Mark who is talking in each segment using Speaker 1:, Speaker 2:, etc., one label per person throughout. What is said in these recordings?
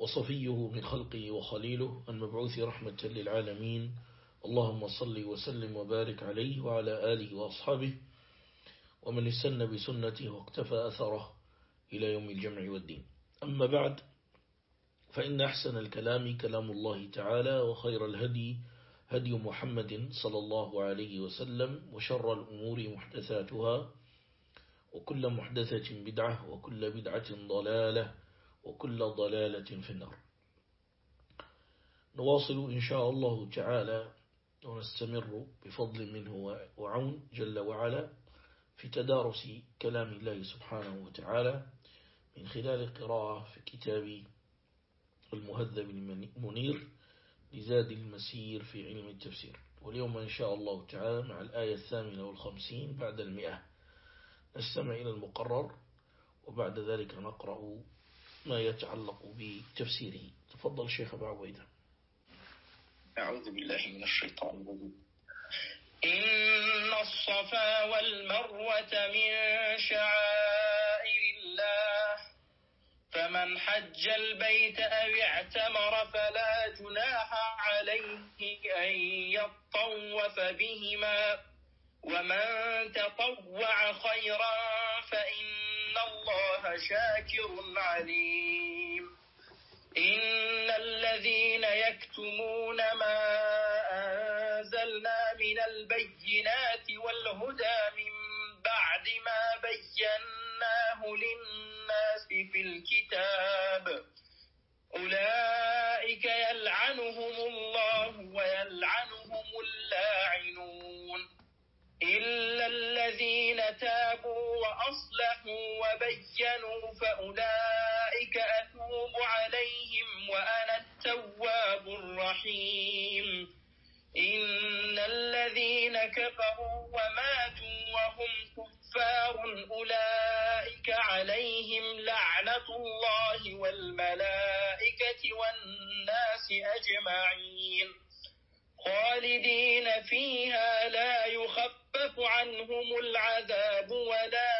Speaker 1: وصفيه من خلقه وخليله المبعوث رحمة للعالمين. اللهم صل وسلم وبارك عليه وعلى آله وأصحابه ومن استنى بسنته واقتفى أثره إلى يوم الجمع والدين. أما بعد فإن أحسن الكلام كلام الله تعالى وخير الهدي هدي محمد صلى الله عليه وسلم وشر الأمور محدثاتها وكل محدثة بدعة وكل بدعة ضلالة وكل ضلالة في النار. نواصل إن شاء الله تعالى ونستمر بفضل منه وعون جل وعلا في تدارس كلام الله سبحانه وتعالى من خلال القراءة في كتاب المهذب المنير لزاد المسير في علم التفسير. واليوم إن شاء الله تعالى مع الآية الثامنة والخمسين بعد المئة. نستمع إلى المقرر وبعد ذلك نقرأ ما يتعلق بتفسيره. تفضل شيخ أبو عبيدة
Speaker 2: أعوذ بالله من الشيطان الرجيم. إن الصفا والمروة من شعائر الله فمن حج البيت أو اعتمر فلا جناح عليه أن يطوف بهما ومن تطوع خيرا فإن الله شاكر عليم. إن الذين يكتمون ما أنزلنا من البينات والهدى من بعد ما بيناه للناس في الكتاب. أولئك يلعنهم الله ويلعنهم اللاعنون. إلا الذين وأصلحوا وبينوا فأولئك أتوب عليهم وأنا التواب الرحيم. إن الذين كفروا وماتوا وهم كفار أولئك عليهم لعنة الله والملائكة والناس أجمعين. خالدين فيها لا يخفف عنهم العذاب ولا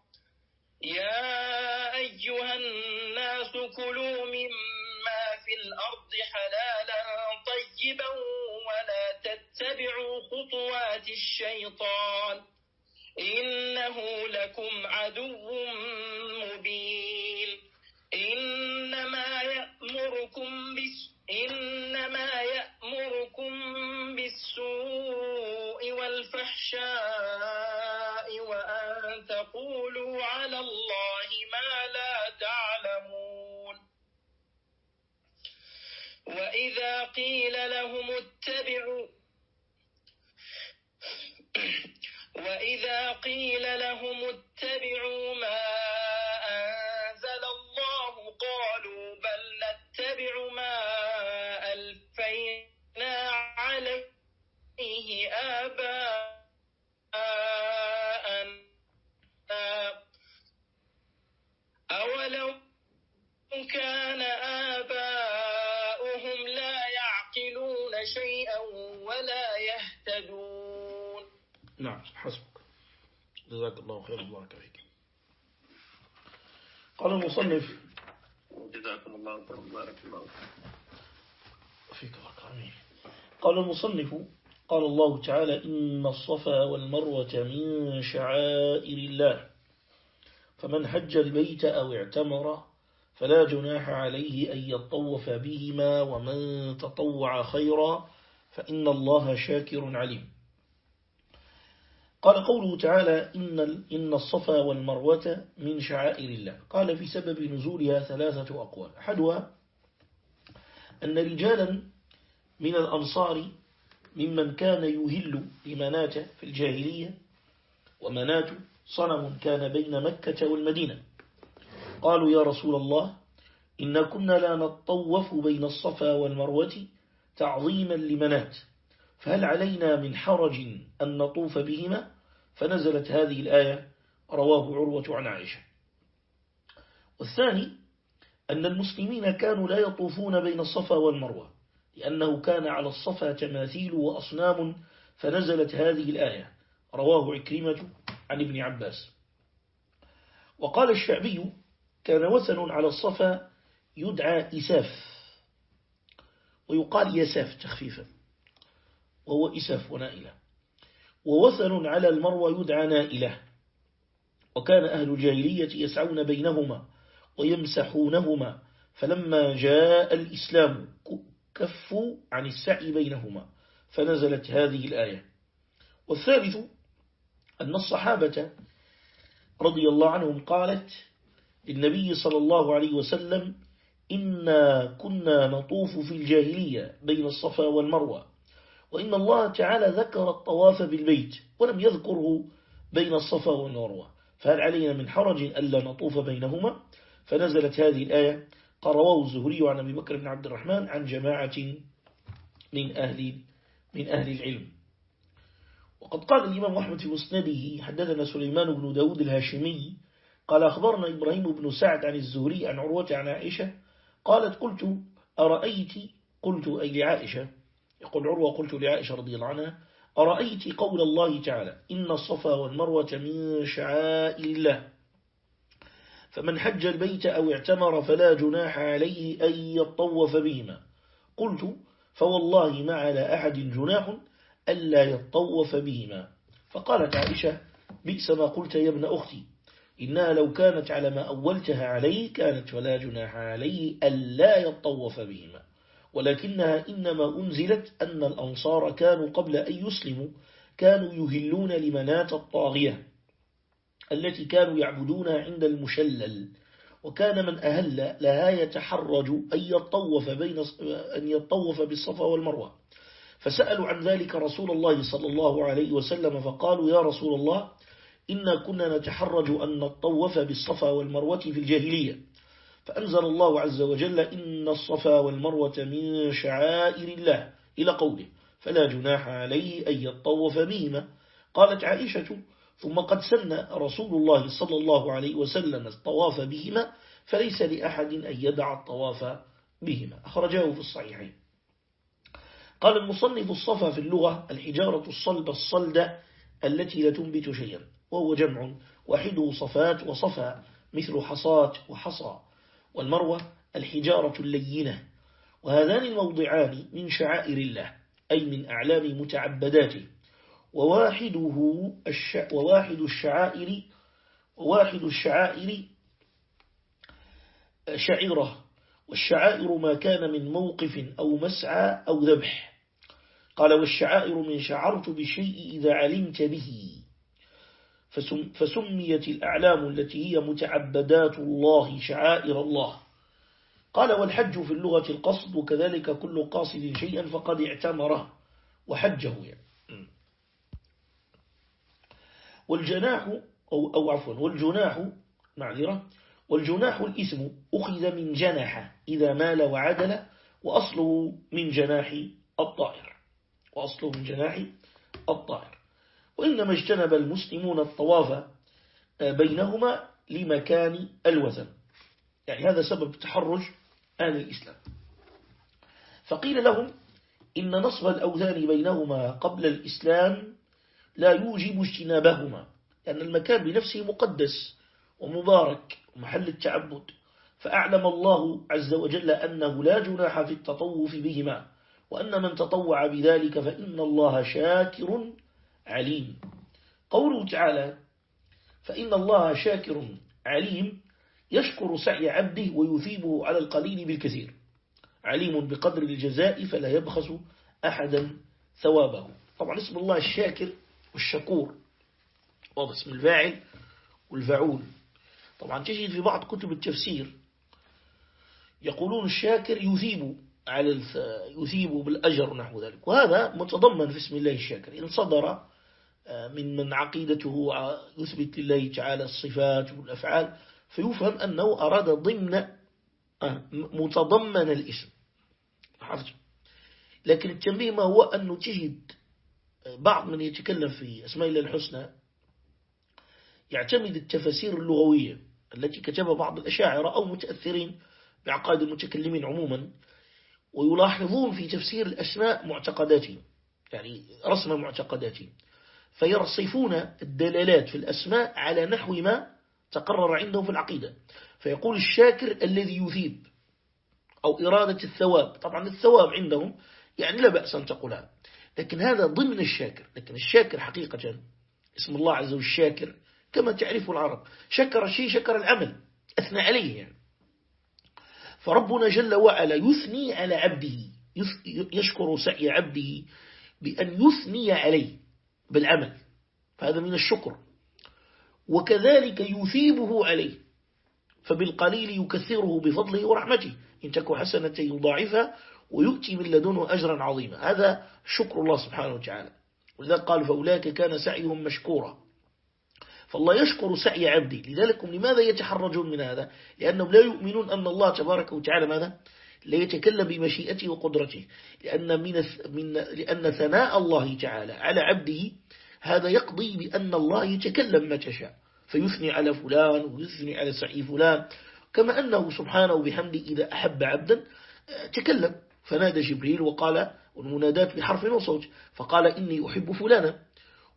Speaker 2: يا أيها الناس كلوا مما في الأرض حلالا طيبا ولا تتبعوا خطوات الشيطان إنه لكم عدو مبين إنما يأمركم بس إنما يأمركم بالسوء والفحشاء وإذا قيل لهم اتبعوا وإذا قيل لهم اتبعوا ما أنزل الله قالوا بل نتبع ما ألفينا عليه آباءنا. أولو كان آباؤهم يهتدون.
Speaker 1: نعم حسبك. جزاك الله خير بارك فيك. قال المصنف.
Speaker 2: جزاكم الله خيرا بارك الله
Speaker 1: فيك. بارك آمين قال المصنف قال الله تعالى إن الصفا والمروة من شعائر الله. فمن حج البيت أو اعتمر فلا جناح عليه أن يطوف بهما ومن تطوع خيرا فإن الله شاكر عليم. قال قوله تعالى إن, إن الصفا والمروة من شعائر الله. قال في سبب نزولها ثلاثة أقوال. أحدها أن رجالا من الأنصار ممن كان يهل لمنات في الجاهلية ومنات صنم كان بين مكة والمدينة. قالوا يا رسول الله إن كنا لا نطوف بين الصفا والمروة تعظيما لمنات. فهل علينا من حرج أن نطوف بهما؟ فنزلت هذه الآية رواه عروة عن عائشة. والثاني أن المسلمين كانوا لا يطوفون بين الصفا والمروة لأنه كان على الصفا تماثيل وأصنام فنزلت هذه الآية رواه عكرمة عن ابن عباس. وقال الشعبي كان وثن على الصفا يدعى إساف. ويقال يساف تخفيفا وهو إساف ونائلة. ووثن على المروى يدعى نائلة. وكان أهل الجاهلية يسعون بينهما ويمسحونهما فلما جاء الإسلام كفوا عن السعي بينهما فنزلت هذه الآية. والثالث أن الصحابة رضي الله عنهم قالت للنبي صلى الله عليه وسلم إنا كنا نطوف في الجاهلية بين الصفا والمروة وإن الله تعالى ذكر الطواف بالبيت ولم يذكره بين الصفا والمروة. فهل علينا من حرج ألا نطوف بينهما؟ فنزلت هذه الآية. قرواه الزهري عن أبي بكر بن عبد الرحمن عن جماعة من أهل, من أهل العلم. وقد قال الإمام أحمد في مسنده حدثنا سليمان بن داود الهاشمي قال أخبرنا إبراهيم بن سعد عن الزهري عن عروة عن عائشة قالت قلت أرأيت؟ قلت أي لعائشة. يقول عروة قلت لعائشة رضي الله عنها أرأيت قول الله تعالى إن الصفا والمروة من شعائر الله. فمن حج البيت أو اعتمر فلا جناح عليه أن يطوف بهما. قلت فوالله ما على أحد جناح ألا يطوف بهما. فقالت عائشة بئس ما قلت يا ابن أختي. إنها لو كانت على ما أولتها عليه كانت ولا جناح عليه ألا يطوف بهما. ولكنها إنما أنزلت أن الأنصار كانوا قبل أن يسلموا كانوا يهلون لمنات الطاغية التي كانوا يعبدونها عند المشلل. وكان من أهل لها يتحرج أن يطوف, بين أن يطوف بالصفا والمروة. فسألوا عن ذلك رسول الله صلى الله عليه وسلم فقالوا يا رسول الله إنا كنا نتحرج أن نطوف بالصفا والمروة في الجاهلية. فأنزل الله عز وجل إن الصفا والمروة من شعائر الله إلى قوله فلا جناح عليه أن يطوف بهما. قالت عائشة ثم قد سن رسول الله صلى الله عليه وسلم الطواف بهما فليس لأحد أن يدع الطواف بهما. أخرجاه في الصحيحين. قال المصنف الصفا في اللغة الحجارة الصلبة الصلدة التي لا تنبت شيئا. وهو جمع وحده صفات وصفا مثل حصات وحصى. والمروة الحجارة اللينة. وهذان الموضعان من شعائر الله أي من أعلام متعبداته وواحده الش... وواحد الشعائر وواحد الشعائر شعيرة. والشعائر ما كان من موقف أو مسعى أو ذبح. قال والشعائر من شعرت بشيء إذا علمت به. فسميت الأعلام التي هي متعبدات الله شعائر الله. قال والحج في اللغة القصد وكذلك كل قاصد شيئا فقد اعتمره. وحجه يعني. والجناح أو, أو عفوا والجناح معذرة. والجناح الاسم أخذ من جناح إذا مال وعدل وأصله من جناح الطائر. وأصله من جناح الطائر. وإنما اجتنب المسلمون الطواف بينهما لمكان الوزن يعني هذا سبب تحرج آل الإسلام. فقيل لهم إن نصب الأوثان بينهما قبل الإسلام لا يوجب اجتنابهما لأن المكان بنفسه مقدس ومبارك ومحل التعبد. فأعلم الله عز وجل أنه لا جناح في التطوف بهما وأن من تطوع بذلك فإن الله شاكر عليم. قوله تعالى فإن الله شاكر عليم يشكر سعي عبده ويثيبه على القليل بالكثير. عليم بقدر الجزاء فلا يبخس أحدا ثوابه. طبعا اسم الله الشاكر والشكور واضح اسم الفاعل والفعول. طبعا تجد في بعض كتب التفسير يقولون الشاكر يثيب على يثيب بالأجر نحو ذلك. وهذا متضمن في اسم الله الشاكر. إن صدر من من عقيدته يثبت لله تعالى الصفات والأفعال فيفهم أنه أراد ضمن آه، متضمن الاسم. لكن التنبيه ما هو أنه تجد بعض من يتكلم في أسماء الله الحسنى يعتمد التفاسير اللغوية التي كتبها بعض الأشاعرة أو متأثرين بعقائد المتكلمين عموما ويلاحظون في تفسير الأسماء معتقداتهم يعني رسم معتقداتهم. فيرصفون الدلالات في الأسماء على نحو ما تقرر عندهم في العقيدة. فيقول الشاكر الذي يثيب أو إرادة الثواب. طبعا الثواب عندهم يعني لا بأس أن تقولها. لكن هذا ضمن الشاكر. لكن الشاكر حقيقة اسم الله عز وجل الشاكر كما تعرف العرب شكر الشيء شكر العمل. أثنى عليه يعني. فربنا جل وعلا يثني على عبده. يشكر سعي عبده بأن يثني عليه. بالعمل. فهذا من الشكر. وكذلك يثيبه عليه. فبالقليل يكثره بفضله ورحمته. إن تكو حسنة يضاعفها ويؤتي من لدنه أجرا عظيما. هذا شكر الله سبحانه وتعالى. ولذلك قال فأولاك كان سعيهم مشكورا. فالله يشكر سعي عبدي. لذلك لماذا يتحرجون من هذا؟ لأنهم لا يؤمنون أن الله تبارك وتعالى ماذا؟ لا يتكلم بمشيئته وقدرته. لأن, من لأن ثناء الله تعالى على عبده هذا يقضي بأن الله يتكلم ما تشاء. فيثني على فلان ويثني على سعي فلان. كما أنه سبحانه وبحمده إذا أحب عبدا تكلم. فنادى جبريل وقال والمنادات بحرف وصوت. فقال إني أحب فلانا.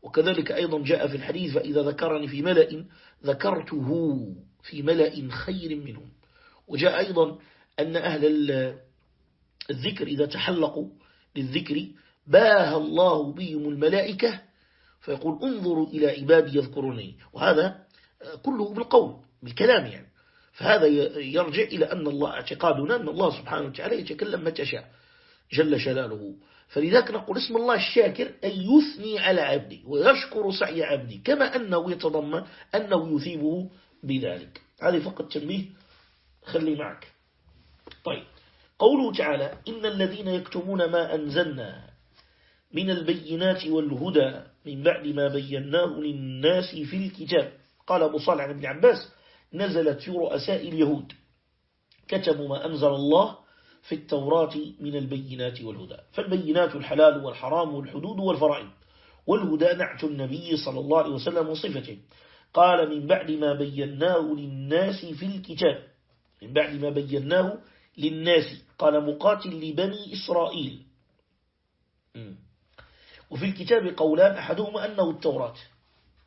Speaker 1: وكذلك أيضا جاء في الحديث فإذا ذكرني في ملأ ذكرته في ملأ خير منهم. وجاء أيضا أن أهل الذكر إذا تحلقوا للذكر باه الله بهم الملائكة فيقول انظروا إلى عبادي يذكروني. وهذا كله بالقول بالكلام يعني. فهذا يرجع إلى أن الله اعتقادنا أن الله سبحانه وتعالى يتكلم متى شاء جل جلاله فلذلك نقول اسم الله الشاكر أن يثني على عبدي ويشكر سعي عبدي كما أنه يتضمن أنه يثيبه بذلك. هذه فقط تنبيه خلي معك. طيب قوله تعالى إن الذين يكتمون ما أنزلنا من البينات والهدى من بعد ما بيناه للناس في الكتاب. قال أبو صالح عن ابن عباس نزلت في رؤساء اليهود. كتبوا ما أنزل الله في التوراة من البينات والهدى. فالبينات الحلال والحرام والحدود والفرائض. والهدى نعت النبي صلى الله عليه وسلم وصفته. قال من بعد ما بيناه للناس في الكتاب. من بعد ما بيناه للناس. قال مقاتل لبني إسرائيل. وفي الكتاب قولان أحدهما أنه التوراة.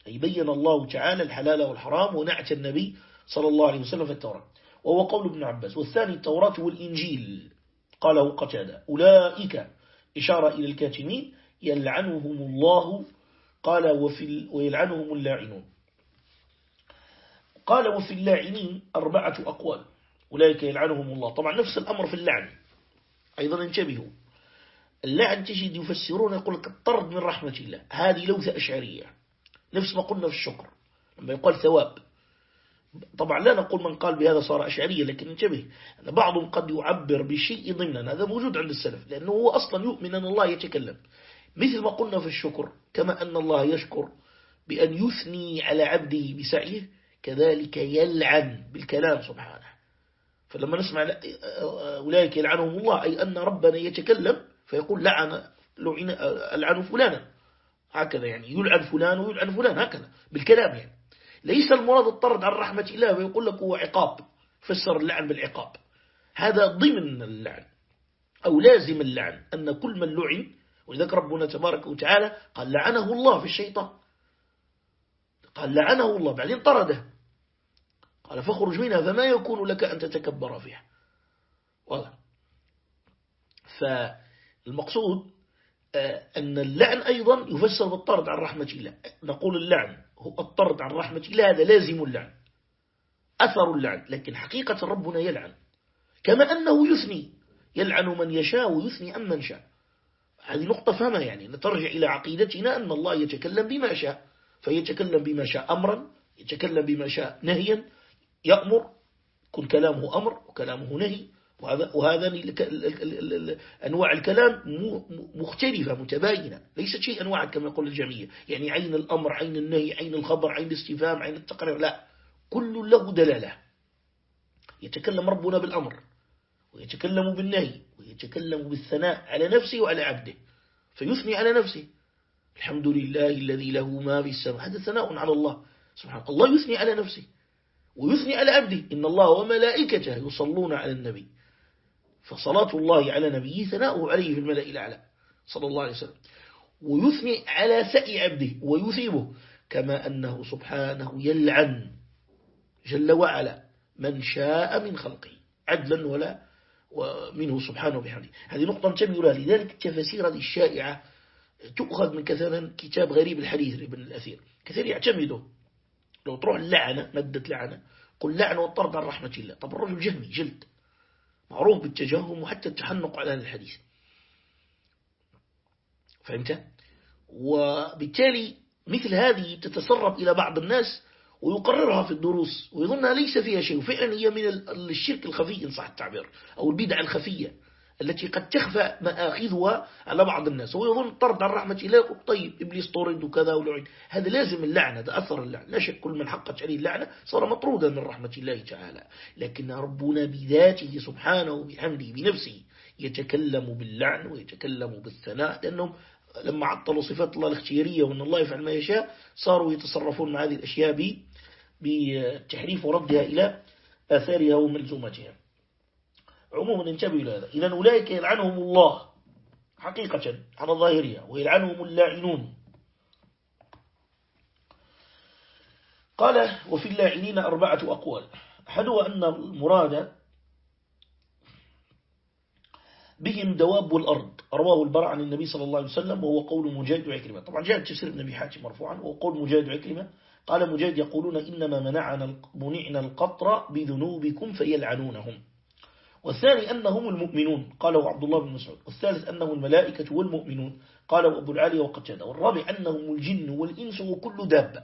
Speaker 1: أي بين الله تعالى الحلال والحرام ونعت النبي صلى الله عليه وسلم في التوراة. وهو قول ابن عباس. والثاني التوراة والإنجيل. قاله قتادة. أولئك إشارة إلى الكاتمين. يلعنهم الله. قال وفي ويلعنهم اللاعنون. قال وفي اللاعنين أربعة أقوال. أولئك يلعنهم الله. طبعا نفس الأمر في اللعن. أيضا انتبهوا. اللعن تجد يفسرون يقول لك الطرد من رحمة الله. هذه لوثة أشعرية. نفس ما قلنا في الشكر. لما يقال ثواب. طبعا لا نقول من قال بهذا صار أشعرية لكن انتبه. أن بعضهم قد يعبر بشيء ضمنا. هذا موجود عند السلف لأنه هو أصلا يؤمن أن الله يتكلم. مثل ما قلنا في الشكر كما أن الله يشكر بأن يثني على عبده بسعيه كذلك يلعن بالكلام سبحانه. فلما نسمع أولئك يلعنهم الله أي أن ربنا يتكلم فيقول لعن لعن فلانا. هكذا يعني يلعن فلان ويلعن فلان هكذا بالكلام يعني. ليس المراد الطرد عن رحمة الله ويقول لك هو عقاب فسر اللعن بالعقاب. هذا ضمن اللعن أو لازم اللعن أن كل من لعن ولذلك ربنا تبارك وتعالى قال لعنه الله في الشيطان. قال لعنه الله بعدين طرده. قال فاخرج منها فما يكون لك أن تتكبر فيها. واضح؟ فالمقصود آه، أن اللعن أيضا يفسر بالطرد عن رحمة الله. نقول اللعن هو الطرد عن رحمة الله هذا لازم اللعن أثر اللعن لكن حقيقة ربنا يلعن. كما أنه يثني يلعن من يشاء ويثني عن من شاء. هذه نقطة فهمها يعني. نترجع إلى عقيدتنا أن الله يتكلم بما شاء فيتكلم بما شاء أمرا يتكلم بما شاء نهيا يأمر كل كلامه أمر وكلامه نهي. وهذا أنواع الكلام مختلفة متباينة. ليست شيء أنواع كما يقول الجميع. يعني عين الأمر عين النهي عين الخبر عين الاستفهام عين التقرير. لا. كل له دلالة. يتكلم ربنا بالأمر ويتكلم بالنهي ويتكلم بالثناء على نفسه وعلى عبده. فيثني على نفسه. الحمد لله الذي له ما في السماء. هذا ثناء على الله سبحانه. الله يثني على نفسه ويثني على عبده. إن الله وملائكته يصلون على النبي. فصلاة الله على نبيه ثناؤه عليه في الملأ الأعلى صلى الله عليه وسلم. ويثني على سأي عبده ويثيبه كما أنه سبحانه يلعن جل وعلا من شاء من خلقه عدلا ولا ومنه سبحانه بحمده هذه نقطة انتبهوا لها لذلك التفاسير هذه الشائعة تؤخذ من كثيرا كتاب غريب الحديث لابن الأثير. كثير يعتمده. لو تروح اللعنة مادة لعنة قل لعنة والطرد عن رحمة الله. طب الرجل جهمي جلد. معروف بالتجهم وحتى التحنق على الحديث فهمت؟ وبالتالي مثل هذه تتسرب إلى بعض الناس ويقررها في الدروس ويظنها ليس فيها شيء وفعلا هي من الشرك الخفي إن صح التعبير أو البدع الخفية التي قد تخفى مآخذها على بعض الناس هو يظن طرد عن رحمة الله طيب إبليس طرد وكذا ولعن. هذا لازم اللعنة ده أثر اللعنة. لا شك كل من حقت عليه اللعنة صار مطرودا من رحمة الله تعالى. لكن ربنا بذاته سبحانه وبحمده بنفسه يتكلم باللعن ويتكلم بالثناء لأنهم لما عطلوا صفات الله الاختيارية وأن الله يفعل ما يشاء صاروا يتصرفون مع هذه الأشياء بتحريف وردها إلى آثارها وملزوماتها. عموما انتبهوا إلى هذا. إذن أولئك يلعنهم الله حقيقة على ظاهرها ويلعنهم اللاعنون. قال وفي اللاعنين أربعة أقوال. أحدها أن المراد بهم دواب الأرض. رواه البرع عن النبي صلى الله عليه وسلم وهو قول مجاهد وعكرمة طبعا جاء تفسير النبي حاتم مرفوعا وهو قول مجاهد وعكرمة قال مجاهد يقولون إنما منعنا منعنا القطر بذنوبكم فيلعنونهم. والثاني أنهم المؤمنون. قاله عبد الله بن مسعود. والثالث أنهم الملائكة والمؤمنون. قاله أبو العالي وقتادة والرابع أنهم الجن والإنس وكل دابة.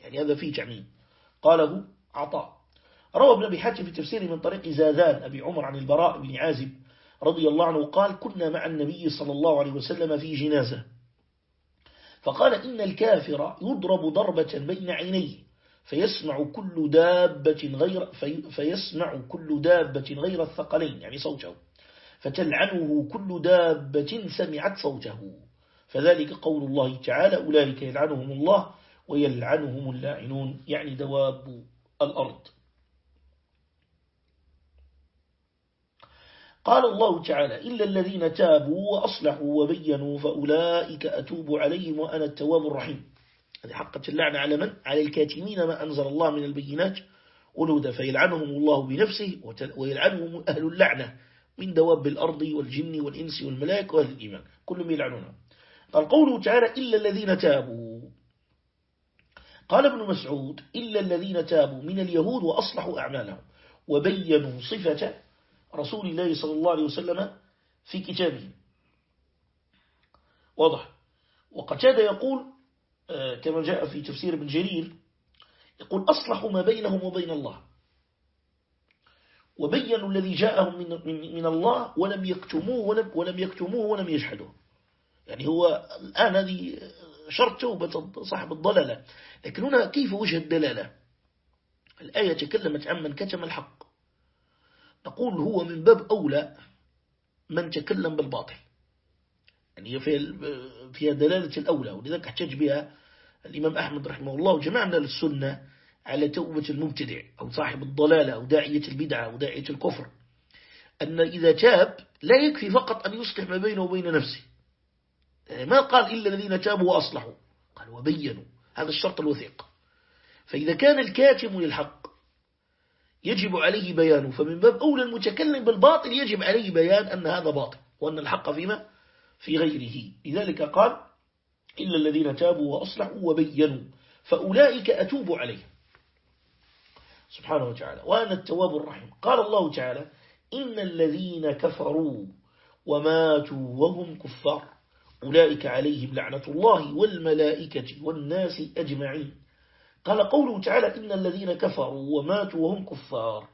Speaker 1: يعني هذا فيه تعميم. قاله عطاء. روى ابن أبي حاتم في تفسير من طريق زاذان أبي عمر عن البراء بن عازب رضي الله عنه قال كنا مع النبي صلى الله عليه وسلم في جنازة. فقال إن الكافر يضرب ضربة بين عينيه. فيسمع كل دابة غير في فيسمع كل دابة غير الثقلين يعني صوته. فتلعنه كل دابة سمعت صوته. فذلك قول الله تعالى أولئك يلعنهم الله ويلعنهم اللاعنون يعني دواب الأرض. قال الله تعالى إلا الذين تابوا وأصلحوا وبينوا فأولئك أتوب عليهم وأنا التواب الرحيم. هذه حقة اللعنة على من؟ على الكاتمين ما أنزل الله من البينات. ولودا فيلعنهم الله بنفسه ويلعنهم أهل اللعنة من دواب الأرض والجن والإنس والملائكة وأهل الإيمان. كلهم يلعنونهم قال قوله تعالى إلا الذين تابوا. قال ابن مسعود إلا الذين تابوا من اليهود وأصلحوا أعمالهم. وبينوا صفة رسول الله صلى الله عليه وسلم في كتابه. واضح. وقتاد يقول كما جاء في تفسير ابن جرير يقول أصلحوا ما بينهم وبين الله. وبينوا الذي جاءهم من, من, من الله ولم يكتموه ولم, ولم يكتموه ولم يجحدوه يعني هو الآن هذه شرط توبة صاحب الضلالة. لكن هنا كيف وجه الدلالة؟ الآية تكلمت عن من كتم الحق. نقول هو من باب أولى من تكلم بالباطل. يعني في فيها دلالة الأولى ولذلك احتج بها الإمام أحمد رحمه الله وجماعة من السنة على توبة المبتدع أو صاحب الضلالة أو داعية البدعة أو داعية الكفر. أن إذا تاب لا يكفي فقط أن يصلح ما بينه وبين نفسه. يعني ما قال إلا الذين تابوا وأصلحوا. قال وبينوا. هذا الشرط الوثيق. فإذا كان الكاتم للحق يجب عليه بيانه فمن باب أولى المتكلم بالباطل يجب عليه بيان أن هذا باطل وأن الحق فيما في غيره. لذلك قال إلا الذين تابوا وأصلحوا وبينوا فأولئك أتوب عليهم. سبحانه وتعالى. وأنا التواب الرحيم. قال الله تعالى إن الذين كفروا وماتوا وهم كفار. أولئك عليهم لعنة الله والملائكة والناس أجمعين. قال قوله تعالى إن الذين كفروا وماتوا وهم كفار.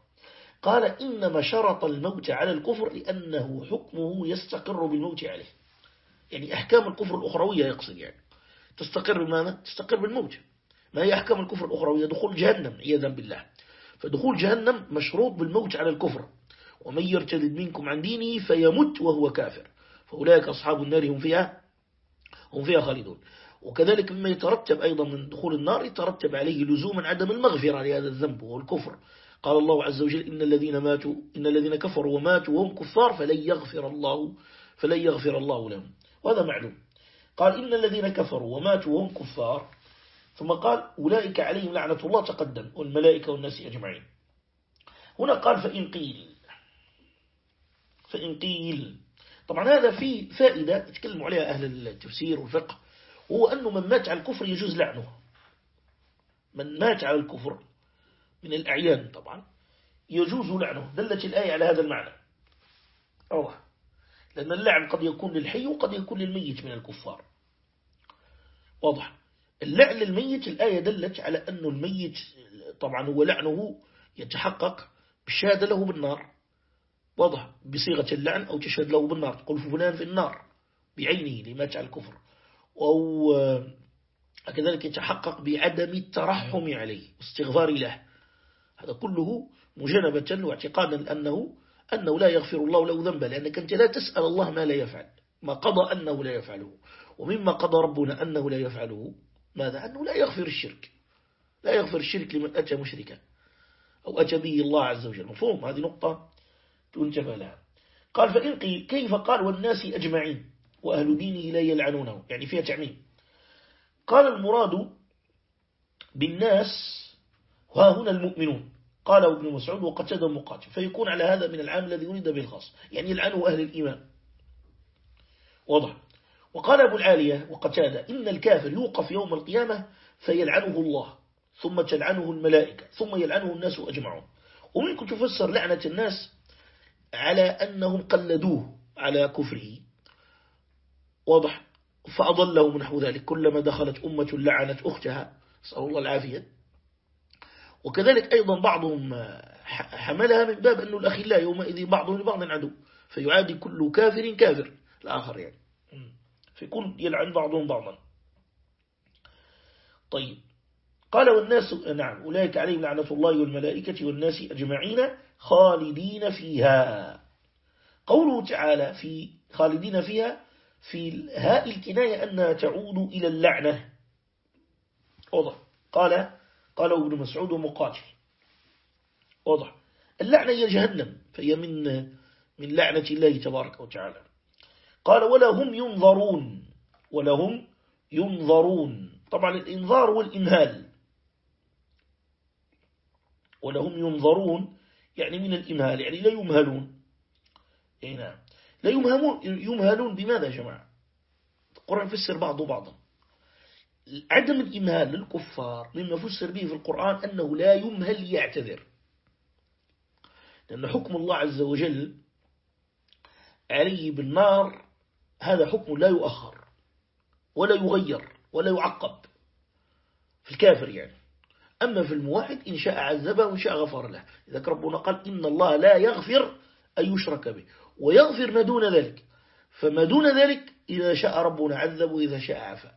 Speaker 1: قال إنما شرط الموت على الكفر لأنه حكمه يستقر بالموت عليه. يعني أحكام الكفر الأخروية يقصد يعني. تستقر بماذا؟ تستقر بالموت ما هي أحكام الكفر الأخروية؟ دخول جهنم عياذا بالله. فدخول جهنم مشروط بالموت على الكفر. ومن يرتد منكم عن دينه فيمت وهو كافر. فأولئك أصحاب النار هم فيها هم فيها خالدون. وكذلك مما يترتب أيضا من دخول النار يترتب عليه لزوما عدم المغفرة لهذا الذنب وهو الكفر قال الله عز وجل إن الذين ماتوا إن الذين كفروا وماتوا وهم كفار فلن يغفر الله فلن يغفر الله لهم. وهذا معلوم. قال إن الذين كفروا وماتوا وهم كفار. ثم قال أولئك عليهم لعنة الله تقدم والملائكة والناس أجمعين. هنا قال فإن قيل. فإن قيل. طبعا هذا في فائدة يتكلم عليها أهل التفسير والفقه. هو أنه من مات على الكفر يجوز لعنه. من مات على الكفر من الأعيان طبعا يجوز لعنه. دلت الآية على هذا المعنى. أوه. لأن اللعن قد يكون للحي وقد يكون للميت من الكفار. واضح. اللعن للميت الآية دلت على أن الميت طبعا هو لعنه يتحقق بالشهادة له بالنار. واضح. بصيغة اللعن أو تشهد له بالنار. تقول فلان في النار بعينه لمات على الكفر. أو كذلك يتحقق بعدم الترحم عليه واستغفار له. هذا كله مجنبة واعتقادا أنه أنه لا يغفر الله له ذنبا لأنك أنت لا تسأل الله ما لا يفعل ما قضى أنه لا يفعله ومما قضى ربنا أنه لا يفعله ماذا؟ أنه لا يغفر الشرك لا يغفر الشرك لمن أتى مشركا أو أتى به الله عز وجل. مفهوم؟ هذه نقطة تنتبه لها. قال فإن قيل كيف قال والناس أجمعين وأهل دينه لا يلعنونه؟ يعني فيها تعميم. قال المراد بالناس ها هنا المؤمنون. قال ابن مسعود وقتد مقاتل فيكون على هذا من العام الذي يريد به الخاص. يعني يلعنه أهل الإيمان. وضح وقال أبو العالية وقتادة إن الكافر يوقف يوم القيامة فيلعنه الله ثم تلعنه الملائكة ثم يلعنه الناس أجمعون. وممكن تفسر لعنة الناس على أنهم قلدوه على كفره. واضح. فأضله نحو ذلك. كلما دخلت أمة لعنت أختها. نسأل الله العافية. وكذلك أيضا بعضهم حملها من باب أنه الأخلاء يومئذ بعضهم لبعض عدو فيعادي كل كافر كافر الآخر يعني. فيكون يلعن بعضهم بعضا. طيب. قال والناس نعم أولئك عليهم لعنة الله والملائكة والناس أجمعين خالدين فيها. قوله تعالى في خالدين فيها في هاء الكناية أنها تعود إلى اللعنة. واضح قال قال ابن مسعود ومقاتل واضح. اللعنة هي جهنم فهي من من لعنة الله تبارك وتعالى. قال ولا هم ينظرون ولا هم ينظرون. طبعا الإنظار والإمهال ولا هم ينظرون يعني من الإمهال يعني لا يمهلون. يعني نعم. لا يمهلون, يمهلون بماذا يا جماعة؟ القرآن فسر بعضه بعضا. عدم الإمهال للكفار مما فسر به في القرآن أنه لا يمهل يعتذر. لأن حكم الله عز وجل عليه بالنار هذا حكم لا يؤخر ولا يغير ولا يعقب في الكافر يعني. أما في الموحد إن شاء عذبه وإن شاء غفر له. إذا ربنا قال إن الله لا يغفر أن يشرك به. ويغفر ما دون ذلك. فما دون ذلك إذا شاء ربنا عذب وإذا شاء عفى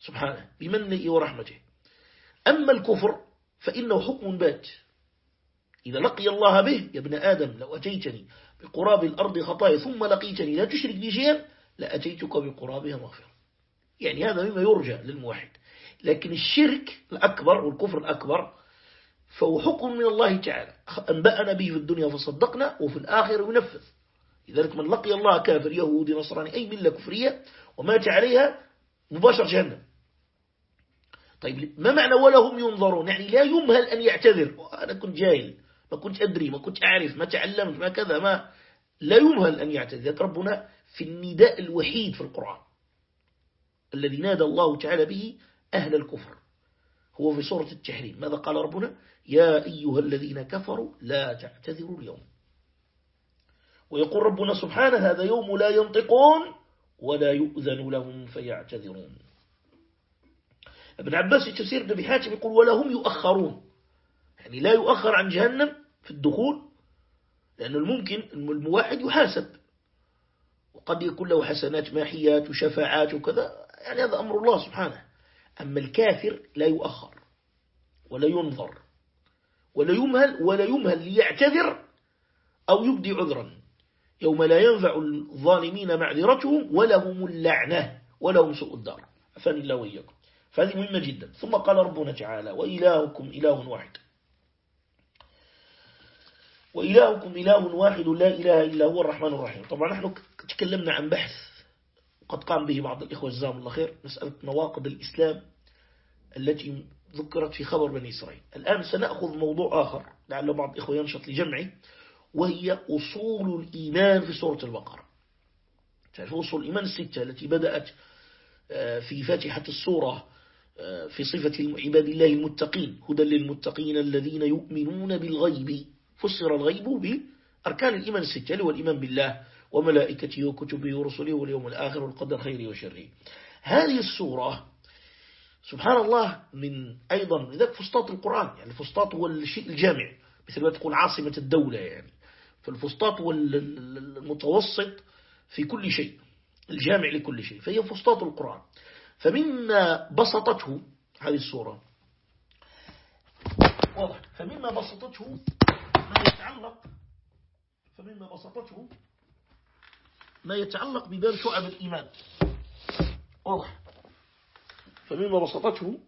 Speaker 1: سبحانه بمنه ورحمته. أما الكفر فإنه حكم بات. إذا لقي الله به يا ابن آدم لو أتيتني بقراب الأرض خطايا ثم لقيتني لا تشرك بي شيئا لأتيتك بقرابها مغفرة. يعني هذا مما يرجى للموحد. لكن الشرك الأكبر والكفر الأكبر فهو حكم من الله تعالى. أنبأنا به في الدنيا فصدقنا وفي الآخر ينفذ. لذلك من لقي الله كافر يهودي نصراني أي ملة كفرية ومات عليها مباشر جهنم. طيب ما معنى ولا هم ينظرون؟ يعني لا يمهل أن يعتذر. أنا كنت جاهل ما كنت أدري ما كنت أعرف ما تعلمت ما كذا ما. لا يمهل أن يعتذر. ربنا في النداء الوحيد في القرآن الذي نادى الله تعالى به أهل الكفر. هو في سورة التحريم. ماذا قال ربنا؟ يا أيها الذين كفروا لا تعتذروا اليوم. ويقول ربنا سبحانه هذا يوم لا ينطقون ولا يؤذن لهم فيعتذرون. ابن عباس تفسير ابن حاتم يقول ولا هم يؤخرون. يعني لا يؤخر عن جهنم في الدخول لأنه الممكن المواحد يحاسب. وقد يكون له حسنات ماحيات وشفاعات وكذا يعني هذا أمر الله سبحانه. أما الكافر لا يؤخر ولا ينظر ولا يمهل ولا يمهل ليعتذر أو يبدي عذرا. يوم لا ينفع الظالمين معذرتهم ولهم اللعنة ولهم سوء الدار. أفاني الله وإياكم. فهذه مهمة جدا. ثم قال ربنا تعالى وإلهكم إله واحد. وإلهكم إله واحد لا إله إلا هو الرحمن الرحيم. طبعا نحن تكلمنا عن بحث قد قام به بعض الإخوة جزاهم الله خير مسألة نواقض الإسلام التي ذكرت في خبر بني إسرائيل. الآن سنأخذ موضوع آخر لعل بعض الإخوة ينشط لجمعه وهي أصول الإيمان في سورة البقرة. تعرف أصول الإيمان الستة التي بدأت آه، في فاتحة السورة في صفة عباد الله المتقين هدى للمتقين الذين يؤمنون بالغيب. فسر الغيب بأركان الإيمان الستة اللي هو الإيمان بالله وملائكته وكتبه ورسله واليوم الآخر والقدر خيره وشره. هذه السورة سبحان الله من أيضا لذلك فسطاط القرآن يعني الفسطاط هو الشيء الجامع مثل ما تقول عاصمة الدولة يعني. فالفسطاط هو المتوسط في كل شيء الجامع لكل شيء فهي فسطاط القرآن. فمما بسطته هذه السورة واضح. فمما بسطته ما يتعلق فمما بسطته ما يتعلق بباب شعب الإيمان. واضح. فمما بسطته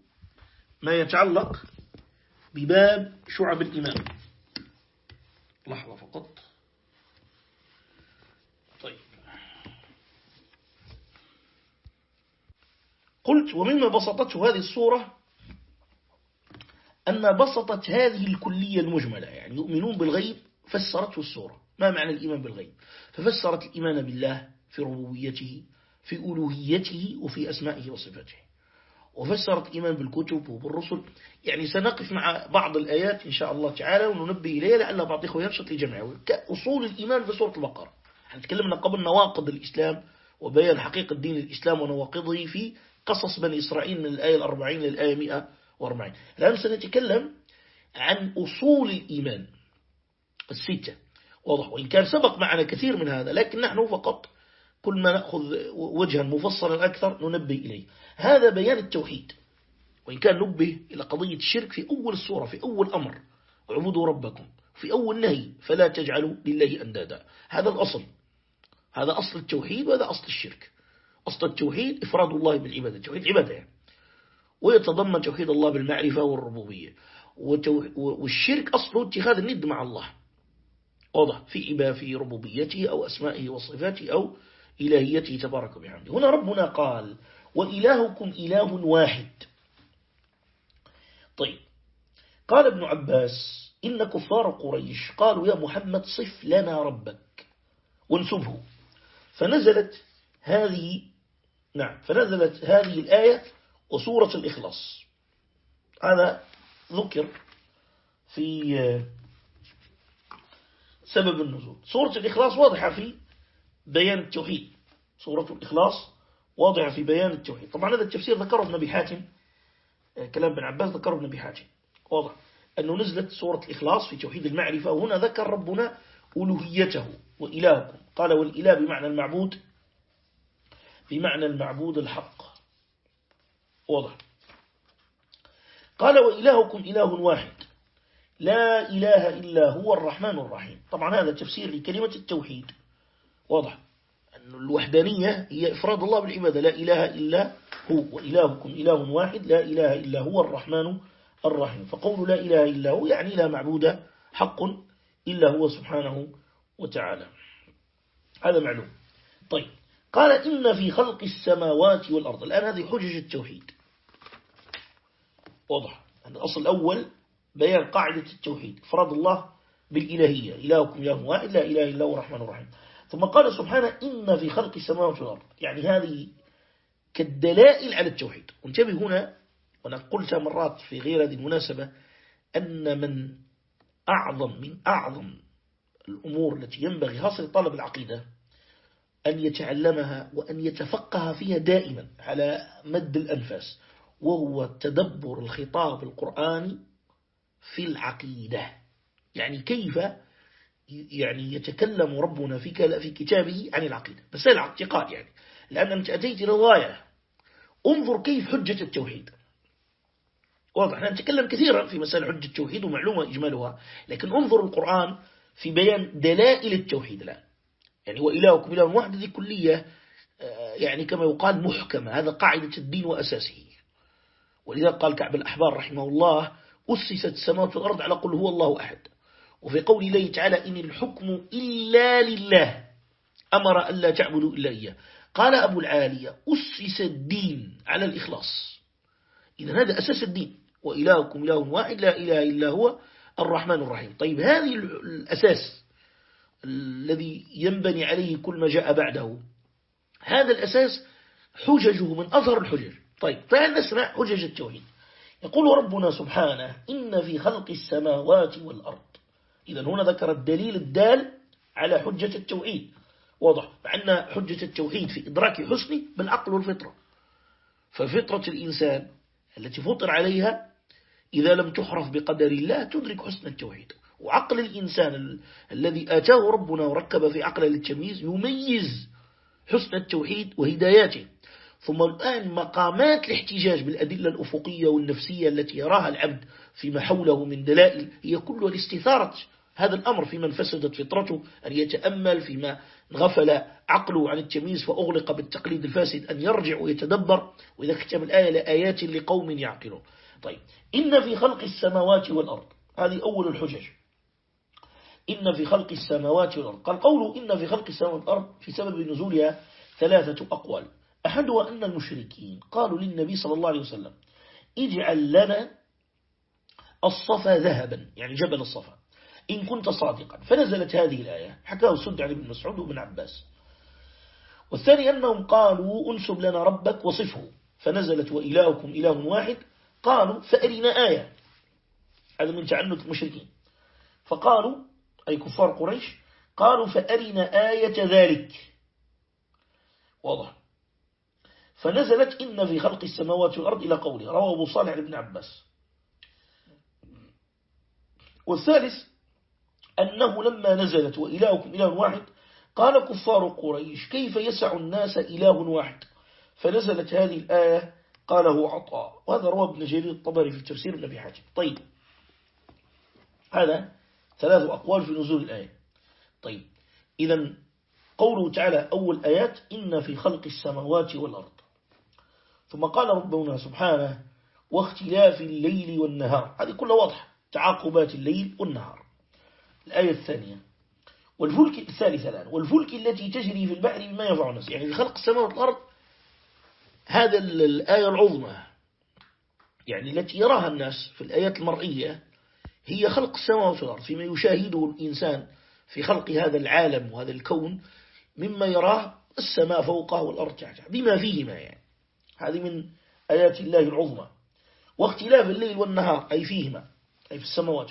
Speaker 1: ما يتعلق بباب شعب الإيمان. لحظة فقط طيب قلت ومما بسطته هذه الصورة أن بسطت هذه الكلية المجملة يعني يؤمنون بالغيب فسرته السورة ما معنى الإيمان بالغيب؟ ففسرت الإيمان بالله في ربوبيته في ألوهيته وفي أسمائه وصفاته. وفسرت الإيمان بالكتب وبالرسل. يعني سنقف مع بعض الآيات إن شاء الله تعالى وننبه إليها لعل بعض إخوة ينشط لجمعه كأصول الإيمان في سورة البقرة. تكلمنا قبل نواقض الإسلام وبيان حقيقة دين الإسلام ونواقضه في قصص بني إسرائيل من الآية الأربعين للآية 140 الآن سنتكلم عن أصول الإيمان الستة. واضح. وإن كان سبق معنا كثير من هذا لكن نحن فقط كل ما نأخذ وجها مفصلا أكثر ننبه إليه. هذا بيان التوحيد. وإن كان نبه إلى قضية الشرك في أول السورة في أول أمر اعبدوا ربكم. في أول نهي فلا تجعلوا لله أندادا. هذا الأصل. هذا أصل التوحيد وهذا أصل الشرك. أصل التوحيد إفراد الله بالعبادة. التوحيد عبادة يعني. ويتضمن توحيد الله بالمعرفة والربوبية. والشرك أصله اتخاذ الند مع الله. واضح. في إبا في ربوبيته أو أسمائه وصفاته أو إلهيته تبارك وبحمده هنا ربنا قال وإلهكم إله واحد. طيب. قال ابن عباس إن كفار قريش قالوا يا محمد صف لنا ربك. وانسبه. فنزلت هذه نعم. فنزلت هذه الآية وسورة الإخلاص. هذا ذكر في سبب النزول. سورة الإخلاص واضحة في بيان التوحيد. سورة الإخلاص واضحة في بيان التوحيد. طبعا هذا التفسير ذكره ابن حاتم. كلام بن عباس ذكره ابن حاتم. واضح. أنه نزلت سورة الإخلاص في توحيد المعرفة. وهنا ذكر ربنا ألوهيته وإلهكم. قال والإله بمعنى المعبود بمعنى المعبود الحق. واضح. قال وإلهكم إله واحد. لا إله إلا هو الرحمن الرحيم. طبعا هذا تفسير لكلمة التوحيد. واضح. أن الوحدانية هي إفراد الله بالعبادة. لا إله إلا هو. وإلهكم إله واحد. لا إله إلا هو الرحمن الرحيم. فقول لا إله إلا هو يعني لا معبود حق إلا هو سبحانه وتعالى. هذا معلوم. طيب. قال إن في خلق السماوات والأرض. الآن هذه حجج التوحيد. واضح. أن الأصل الأول بيان قاعدة التوحيد. فرض الله بالإلهية. إلهكم إله واحد لا إله إلا هو الرحمن الرحيم. ثم قال سبحانه إن في خلق السماوات والأرض. يعني هذه كالدلائل على التوحيد. وانتبه هنا وأنا قلت مرات في غير هذه المناسبة أن من أعظم من أعظم الأمور التي ينبغي حصل طلب العقيدة أن يتعلمها وأن يتفقه فيها دائما على مد الأنفاس وهو تدبر الخطاب القرآني في العقيدة. يعني كيف يعني يتكلم ربنا في في كتابه عن العقيدة. بس الاعتقاد يعني. لأن أنت أتيت للغاية انظر كيف حجة التوحيد. واضح. إحنا نتكلم كثيرا في مسألة حجة التوحيد ومعلومة إجمالها لكن انظر القرآن في بيان دلائل التوحيد الآن. يعني وإلهكم إله واحد هذه كلية آه، يعني كما يقال محكمة هذا قاعدة الدين وأساسه. ولذا قال كعب الأحبار رحمه الله أسست السماوات والأرض على قل هو الله أحد. وفي قول الله تعالى إن الحكم إلا لله أمر ألا تعبدوا إلا إياه. قال أبو العالية أسس الدين على الإخلاص. إذا هذا أساس الدين. وإلهكم إله واحد لا إله إلا هو الرحمن الرحيم. طيب هذه الأساس الذي ينبني عليه كل ما جاء بعده. هذا الأساس حججه من أظهر الحجج. طيب تعال نسمع حجج التوحيد؟ يقول ربنا سبحانه إن في خلق السماوات والأرض. إذا هنا ذكر الدليل الدال على حجة التوحيد. واضح. مع أن حجة التوحيد في إدراك حسنه بالعقل والفطرة. ففطرة الإنسان التي فطر عليها إذا لم تحرف بقدر الله تدرك حسن التوحيد. وعقل الإنسان الذي آتاه ربنا وركب في عقله للتمييز يميز حسن التوحيد وهداياته. ثم الآن مقامات الاحتجاج بالأدلة الأفقية والنفسية التي يراها العبد فيما حوله من دلائل هي كلها لاستثارة هذا الأمر في من فسدت فطرته أن يتأمل فيما غفل عقله عن التمييز فأغلق بالتقليد الفاسد أن يرجع ويتدبر. وإذا كتب الآية لآيات لقوم يعقلون. طيب إن في خلق السماوات والأرض هذه أول الحجج. إن في خلق السماوات والأرض. قال قوله إن في خلق السماوات والأرض في سبب نزولها ثلاثة أقوال. أحدها أن المشركين قالوا للنبي صلى الله عليه وسلم اجعل لنا الصفا ذهبا يعني جبل الصفا. إن كنت صادقا. فنزلت هذه الآية. حكاه سد عن ابن مسعود وابن عباس. والثاني أنهم قالوا أنسب لنا ربك وصفه. فنزلت وإلهكم إله واحد. قالوا فأرنا آية. هذا من تعنت المشركين. فقالوا أي كفار قريش قالوا فأرنا آية ذلك. واضح. فنزلت إن في خلق السماوات والأرض إلى قوله. رواه أبو صالح بن عباس. والثالث أنه لما نزلت وإلهكم إله واحد قال كفار قريش كيف يسع الناس إله واحد؟ فنزلت هذه الآية قاله عطاء. وهذا رواه ابن جرير الطبري في تفسير النبي حاجب طيب. هذا ثلاث أقوال في نزول الآية. طيب إذا قوله تعالى أول آيات إن في خلق السماوات والأرض. ثم قال ربنا سبحانه واختلاف الليل والنهار. هذه كلها واضحة تعاقبات الليل والنهار. الآية الثانية والفلك الثالثة الآن والفلك التي تجري في البحر بما ينفع الناس. يعني خلق السماوات والأرض هذا الآية العظمى. يعني التي يراها الناس في الآيات المرئية هي خلق السماوات والأرض فيما يشاهده الإنسان في خلق هذا العالم وهذا الكون مما يراه السماء فوقه والأرض تحته بما فيهما يعني. هذه من آيات الله العظمى. واختلاف الليل والنهار أي فيهما أي في السماوات.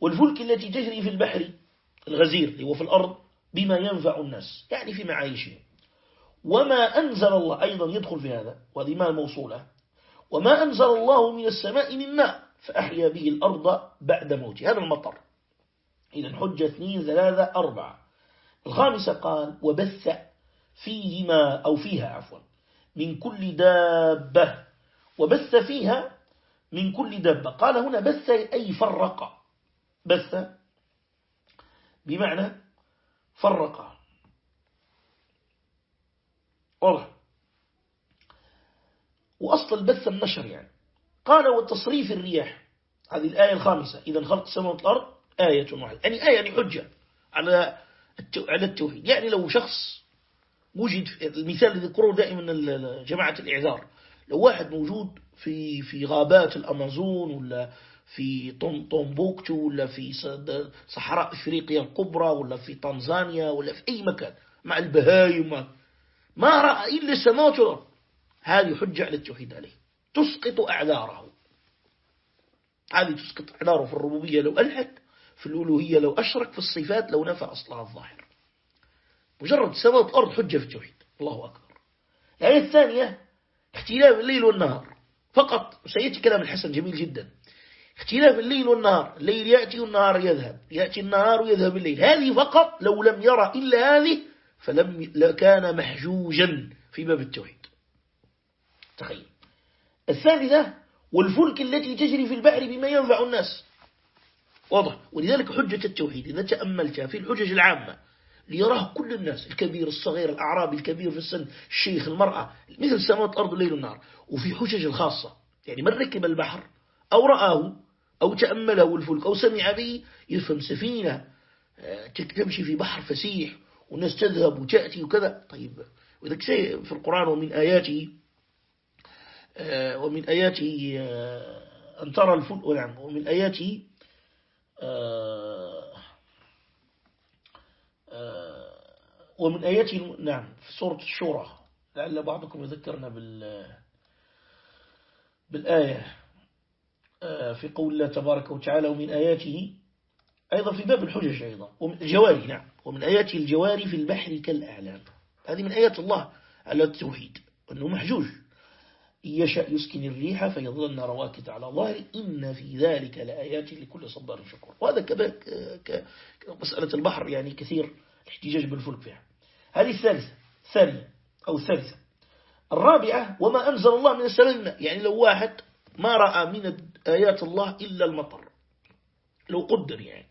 Speaker 1: والفلك التي تجري في البحر الغزير اللي هو في الأرض بما ينفع الناس يعني في معايشهم. وما أنزل الله أيضا يدخل في هذا وهذه ما الموصولة وما أنزل الله من السماء من ماء. فأحيا به الأرض بعد موته هذا المطر. إذا حجة اثنين ثلاثة أربعة. الخامسة قال وبث فيهما أو فيها عفوا من كل دابة. وبث فيها من كل دابة. قال هنا بث أي فرق. بث بمعنى فرق. واضح؟ وأصل البث النشر يعني. قال وتصريف الرياح. هذه الآية الخامسة. إذا خلق السماوات والأرض آية واحدة. يعني آية يعني حجة على على التوحيد. يعني لو شخص وجد المثال اللي ذكروه دائما جماعة الإعذار. لو واحد موجود في في غابات الأمازون ولا في طومبوكتو ولا في صحراء إفريقيا الكبرى ولا في تنزانيا ولا في أي مكان مع البهايم ما رأى إلا السماوات والأرض. هذه حجة على التوحيد عليه. تسقط أعذاره. هذه تسقط أعذاره في الربوبية لو ألحد في الألوهية لو أشرك في الصفات لو نفى أصلها الظاهر. مجرد سماوات الأرض حجة في التوحيد. الله أكبر. الآية الثانية اختلاف الليل والنهار. فقط سيأتي كلام الحسن جميل جدا. اختلاف الليل والنهار. الليل يأتي والنهار يذهب. يأتي النهار ويذهب الليل. هذه فقط لو لم يرى إلا هذه فلم لكان محجوجا في باب التوحيد. تخيل. الثالثة والفلك التي تجري في البحر بما ينفع الناس. واضح. ولذلك حجة التوحيد إذا تأملتها في الحجج العامة ليراه كل الناس الكبير الصغير الأعرابي الكبير في السن الشيخ المرأة مثل سماوات أرض الليل والنهار وفي حجج الخاصة يعني من ركب البحر أو رآه أو تأمله الفلك أو سمع به يفهم سفينة آه، تمشي في بحر فسيح والناس تذهب وتأتي وكذا. طيب وإذا شيء في القرآن ومن آياته ومن آياته آه، أن ترى الفلك نعم ومن آياته ومن آياته نعم في سورة الشورى. لعل بعضكم يذكرنا بال بالآية آه، في قول الله تبارك وتعالى ومن آياته أيضا في باب الحجج أيضا ومن الجواري نعم ومن آياته الجواري في البحر كالأعلام. هذه من آيات الله على التوحيد أنه محجوج. يشاء يسكن الريح فيظلن رواكد على ظهر إن في ذلك لآيات لكل صبار شكور. وهذا كمسألة البحر يعني كثير الاحتجاج بالفلك فيها. هذه الثالثة الثانية أو الثالثة. الرابعة وما أنزل الله من السماء يعني لو واحد ما رأى من آيات الله إلا المطر. لو قدر يعني.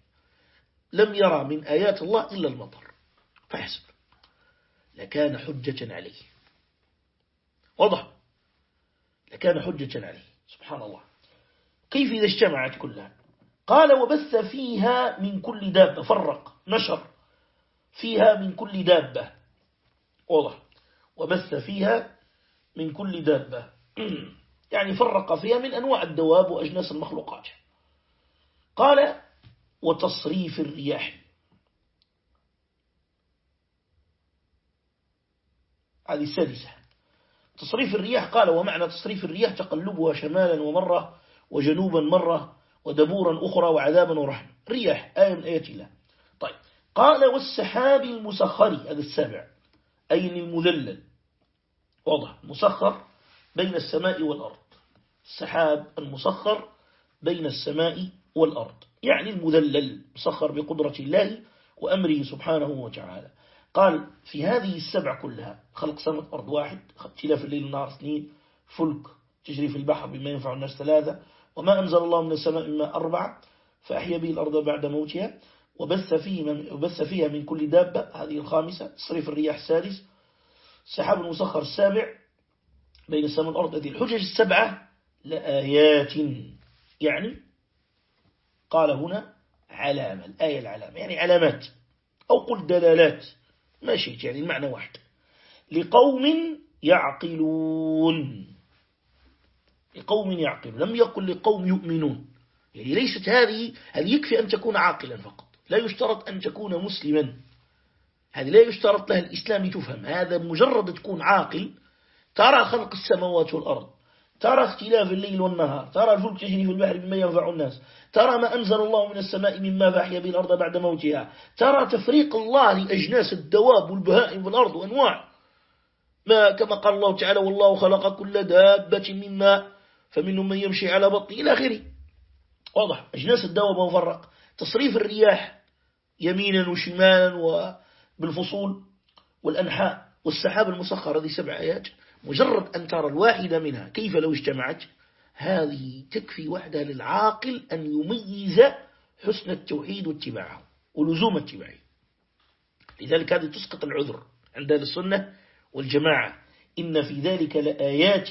Speaker 1: لم يرى من آيات الله إلا المطر. فحسب. لكان حجة عليه. واضح؟ لكان حجة عليه. سبحان الله. كيف إذا اجتمعت كلها؟ قال وبث فيها من كل دابة. فرق نشر. فيها من كل دابة. واضح. وبث فيها من كل دابة. يعني فرق فيها من أنواع الدواب وأجناس المخلوقات. قال وتصريف الرياح. هذه السادسة. تصريف الرياح قال ومعنى تصريف الرياح تقلبها شمالا ومرة وجنوبا مرة ودبورا أخرى وعذابا ورحمة. رياح آية من آيات الله. طيب قال والسحاب المسخر هذا السابع أي المذلل. واضح مسخر بين السماء والأرض. السحاب المسخر بين السماء والأرض يعني المذلل مسخر بقدرة الله وأمره سبحانه وتعالى. قال في هذه السبع كلها خلق سماء أرض واحد اختلاف الليل والنهار اثنين فلك تجري في البحر بما ينفع الناس ثلاثة وما أنزل الله من السماء مما أربعة فأحيا به الأرض بعد موتها وبث, فيه من وبث فيها من كل دابة هذه الخامسة تصريف الرياح السادس السحاب المسخر السابع بين السماء والأرض هذه الحجج السبعة لآيات يعني قال هنا علامة الآية العلامة يعني علامات أو قل دلالات. ما شئت يعني المعنى واحد. لقوم يعقلون. لقوم يعقلون. لم يقل لقوم يؤمنون. يعني ليست هذه هل يكفي أن تكون عاقلا فقط. لا يشترط أن تكون مسلما. هذه لا يشترط لها الإسلام تفهم. هذا مجرد تكون عاقل. ترى خلق السماوات والأرض. ترى اختلاف الليل والنهار ترى الفلك تجري في البحر بما ينفع الناس ترى ما أنزل الله من السماء مما فاحيا به الأرض بعد موتها ترى تفريق الله لأجناس الدواب والبهائم في الأرض وأنواع. ما كما قال الله تعالى والله خلق كل دابة مما فمنهم من يمشي على بطنه إلى آخره. واضح أجناس الدواب مفرق. تصريف الرياح يمينا وشمالا وبالفصول والأنحاء والسحاب المسخر هذه سبع آيات. مجرد أن ترى الواحدة منها كيف لو اجتمعت؟ هذه تكفي وحدها للعاقل أن يميز حسن التوحيد واتباعه ولزوم اتباعه. لذلك هذه تسقط العذر عند أهل السنة والجماعة. إن في ذلك لآيات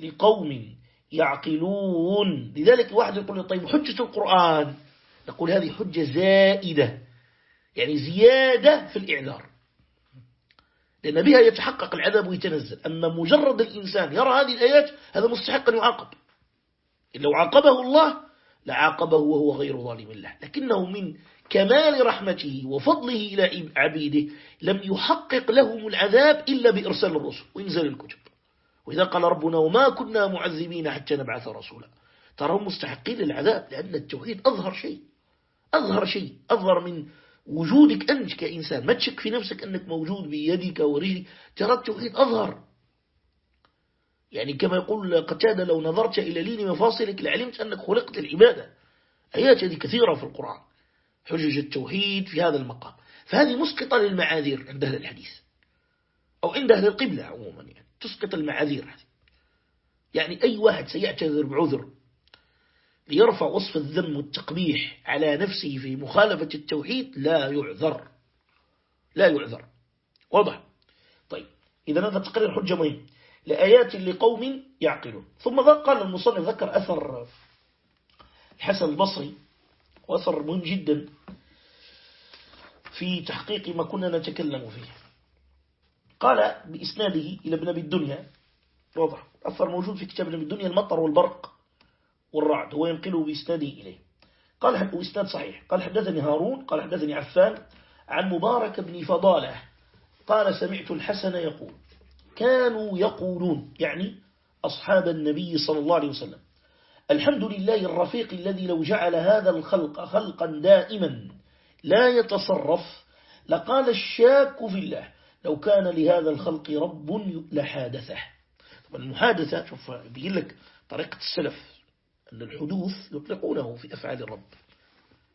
Speaker 1: لقوم يعقلون. لذلك واحد يقول طيب حجة القرآن. نقول هذه حجة زائدة يعني زيادة في الإعذار. لأن بها يتحقق العذاب ويتنزل. أما مجرد الإنسان يرى هذه الآيات هذا مستحق أن يعاقب. لو عاقبه الله لعاقبه وهو غير ظالم الله لكنه من كمال رحمته وفضله إلى عبيده لم يحقق لهم العذاب إلا بإرسال الرسل وإنزال الكتب. وإذا قال ربنا وما كنا معذبين حتى نبعث رسولا. تراهم مستحقين للعذاب لأن التوحيد أظهر شيء. أظهر شيء. أظهر من وجودك أنت كإنسان ما تشك في نفسك أنك موجود بيدك ورجلك. ترى التوحيد أظهر. يعني كما يقول قتادة لو نظرت إلى لين مفاصلك لعلمت أنك خلقت العبادة. آيات هذه كثيرة في القرآن. حجج التوحيد في هذا المقام. فهذه مسقطة للمعاذير عند أهل الحديث. أو عند أهل القبلة عموما يعني. تسقط المعاذير هذه. يعني أي واحد سيعتذر بعذر ليرفع وصف الذم والتقبيح على نفسه في مخالفة التوحيد لا يعذر. لا يعذر. واضح؟ طيب إذا هذا تقرير حجة مهم لآيات لقوم يعقلون. ثم قال المصنف ذكر أثر الحسن البصري وأثر مهم جدا في تحقيق ما كنا نتكلم فيه. قال بإسناده إلى ابن أبي الدنيا. واضح. أثر موجود في كتاب ابن الدنيا المطر والبرق. والرعد هو ينقله بإسناده إليه. قال وإسناد صحيح. قال حدثني هارون قال حدثني عفان عن مبارك بن فضالة. قال سمعت الحسن يقول كانوا يقولون يعني أصحاب النبي صلى الله عليه وسلم الحمد لله الرفيق الذي لو جعل هذا الخلق خلقا دائما لا يتصرف لقال الشاك في الله لو كان لهذا الخلق رب لحادثه. المحادثة شوف بيقول لك طريقة السلف. أن الحدوث يطلقونه في أفعال الرب.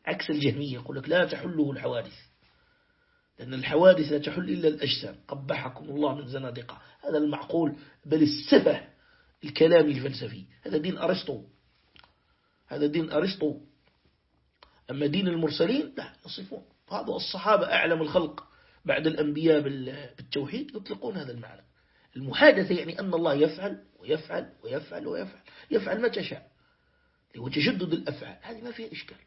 Speaker 1: عكس الجهمية يقول لك لا تحله الحوادث. لأن الحوادث لا تحل إلا الأجسام. قبحكم الله من زنادقة. هذا المعقول بل السفه الكلام الفلسفي. هذا دين أرسطو. هذا دين أرسطو. أما دين المرسلين؟ لا يصفون. هذا الصحابة أعلم الخلق بعد الأنبياء بالتوحيد يطلقون هذا المعنى. المحادثة يعني أن الله يفعل ويفعل ويفعل ويفعل. يفعل ما تشاء. هو تجدد الأفعال. هذه ما فيها إشكال.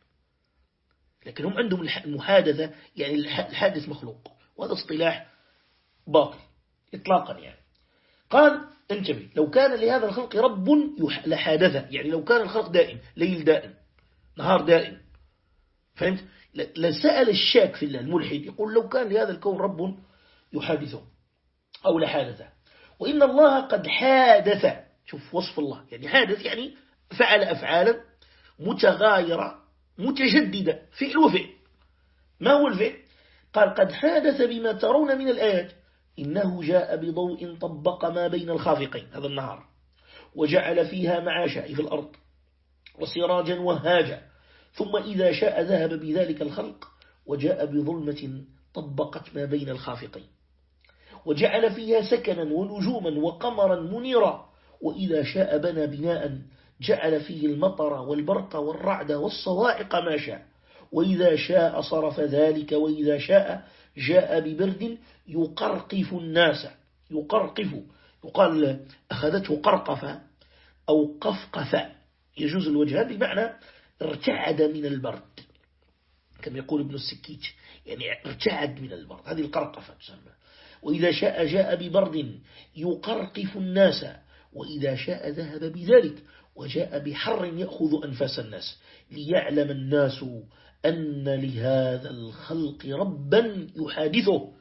Speaker 1: لكن هم عندهم المحادثة يعني الحادث مخلوق وهذا اصطلاح باطل إطلاقا يعني. قال انتبه لو كان لهذا الخلق رب لحادثة يعني لو كان الخلق دائم ليل دائم نهار دائم فهمت؟ لسأل الشاك في الله الملحد يقول لو كان لهذا الكون رب يحادثه أو لحادثه. وإن الله قد حادث شوف وصف الله يعني حادث يعني فعل أفعالا متغايرة متجددة فعل وفعل. ما هو الفعل؟ قال قد حادث بما ترون من الآيات. إنه جاء بضوء طبق ما بين الخافقين هذا النهار. وجعل فيها معاشا في الأرض وسراجا وهاجا. ثم إذا شاء ذهب بذلك الخلق وجاء بظلمة طبقت ما بين الخافقين. وجعل فيها سكنا ونجوما وقمرا منيرا. وإذا شاء بنى بناء جعل فيه المطر والبرق والرعد والصواعق ما شاء. وإذا شاء صرف ذلك وإذا شاء جاء ببرد يقرقف الناس. يقرقف. يقال أخذته قرقفة أو قفقف. يجوز الوجه بمعنى ارتعد من البرد. كما يقول ابن السكيت. يعني ارتعد من البرد. هذه القرقفة تسمى. وإذا شاء جاء ببرد يقرقف الناس. وإذا شاء ذهب بذلك. وجاء بحر يأخذ أنفاس الناس ليعلم الناس أن لهذا الخلق ربا يحادثه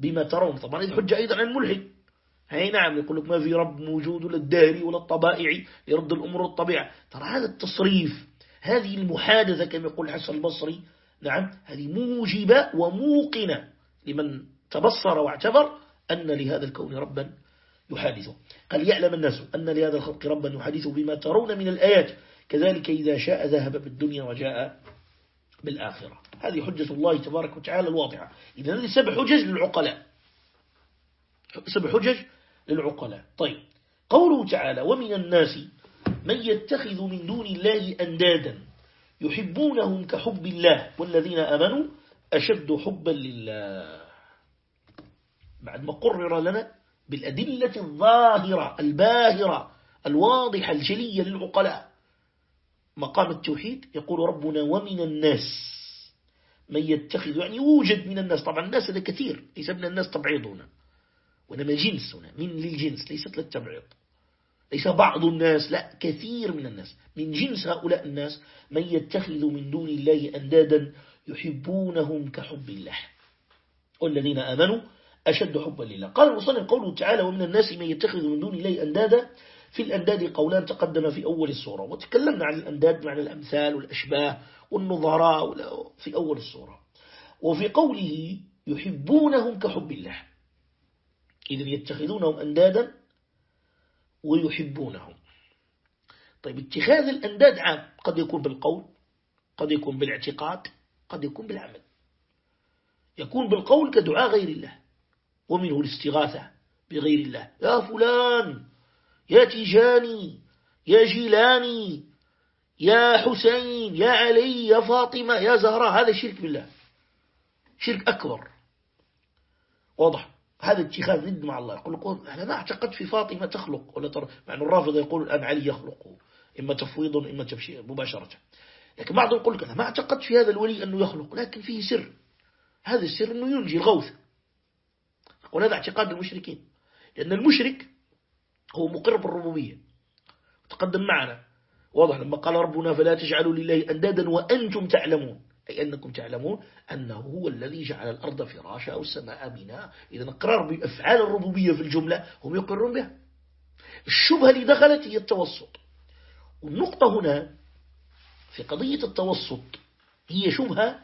Speaker 1: بما ترون. طبعا هذه حجة أيضا عن الملحد. هي نعم يقول لك ما في رب موجود ولا الدهري ولا الطبائعي يرد الأمور الطبيعة. ترى هذا التصريف هذه المحادثة كما يقول الحسن البصري نعم هذه موجبة وموقنة لمن تبصر واعتبر أن لهذا الكون ربا يحادثه. قال يعلم الناس أن لهذا الخلق ربا يحادثه بما ترون من الآيات. كذلك إذا شاء ذهب بالدنيا وجاء بالآخرة. هذه حجة الله تبارك وتعالى الواضحة. إذا هذه سبع حجج للعقلاء. سبع حجج للعقلاء. طيب. قوله تعالى ومن الناس من يتخذ من دون الله أندادا يحبونهم كحب الله والذين أمنوا أشد حبا لله. بعد ما قرر لنا بالأدلة الظاهرة الباهرة الواضحة الجلية للعقلاء. مقام التوحيد يقول ربنا ومن الناس من يتخذ يعني يوجد من الناس. طبعا الناس هذا كثير ليس من الناس تبعيض هنا وإنما جنس هنا من للجنس ليست للتبعيض. ليس بعض الناس لا كثير من الناس. من جنس هؤلاء الناس من يتخذ من دون الله أندادا يحبونهم كحب الله. والذين آمنوا أشد حبا لله. قال المصنف قوله تعالى ومن الناس من يتخذ من دون الله أندادا. في الأنداد قولان تقدم في أول السورة. وتكلمنا عن الأنداد معنى الأمثال والأشباه والنظراء في أول السورة. وفي قوله يحبونهم كحب الله. إذن يتخذونهم أندادا ويحبونهم. طيب اتخاذ الأنداد عام. قد يكون بالقول قد يكون بالاعتقاد قد يكون بالعمل. يكون بالقول كدعاء غير الله. ومنه الاستغاثة بغير الله. يا فلان يا تيجاني يا جيلاني يا حسين يا علي يا فاطمة يا زهراء هذا شرك بالله. شرك أكبر. واضح؟ هذا اتخاذ ند مع الله. يقول أنا ما اعتقد في فاطمة تخلق ولا ترى مع أن الرافضة يقول الآن علي يخلق إما تفويض إما تبشير مباشرة. لكن بعضهم يقول لك أنا ما اعتقد في هذا الولي أنه يخلق لكن فيه سر. هذا السر أنه ينجي الغوث. يقول هذا اعتقاد المشركين لأن المشرك هو مقر بالربوبية. تقدم معنا. واضح لما قال ربنا فلا تجعلوا لله أندادا وأنتم تعلمون. أي أنكم تعلمون أنه هو الذي جعل الأرض فراشا والسماء بناء. إذا اقرار بأفعال الربوبية في الجملة هم يقرون بها. الشبهة اللي دخلت هي التوسط. والنقطة هنا في قضية التوسط هي شبهة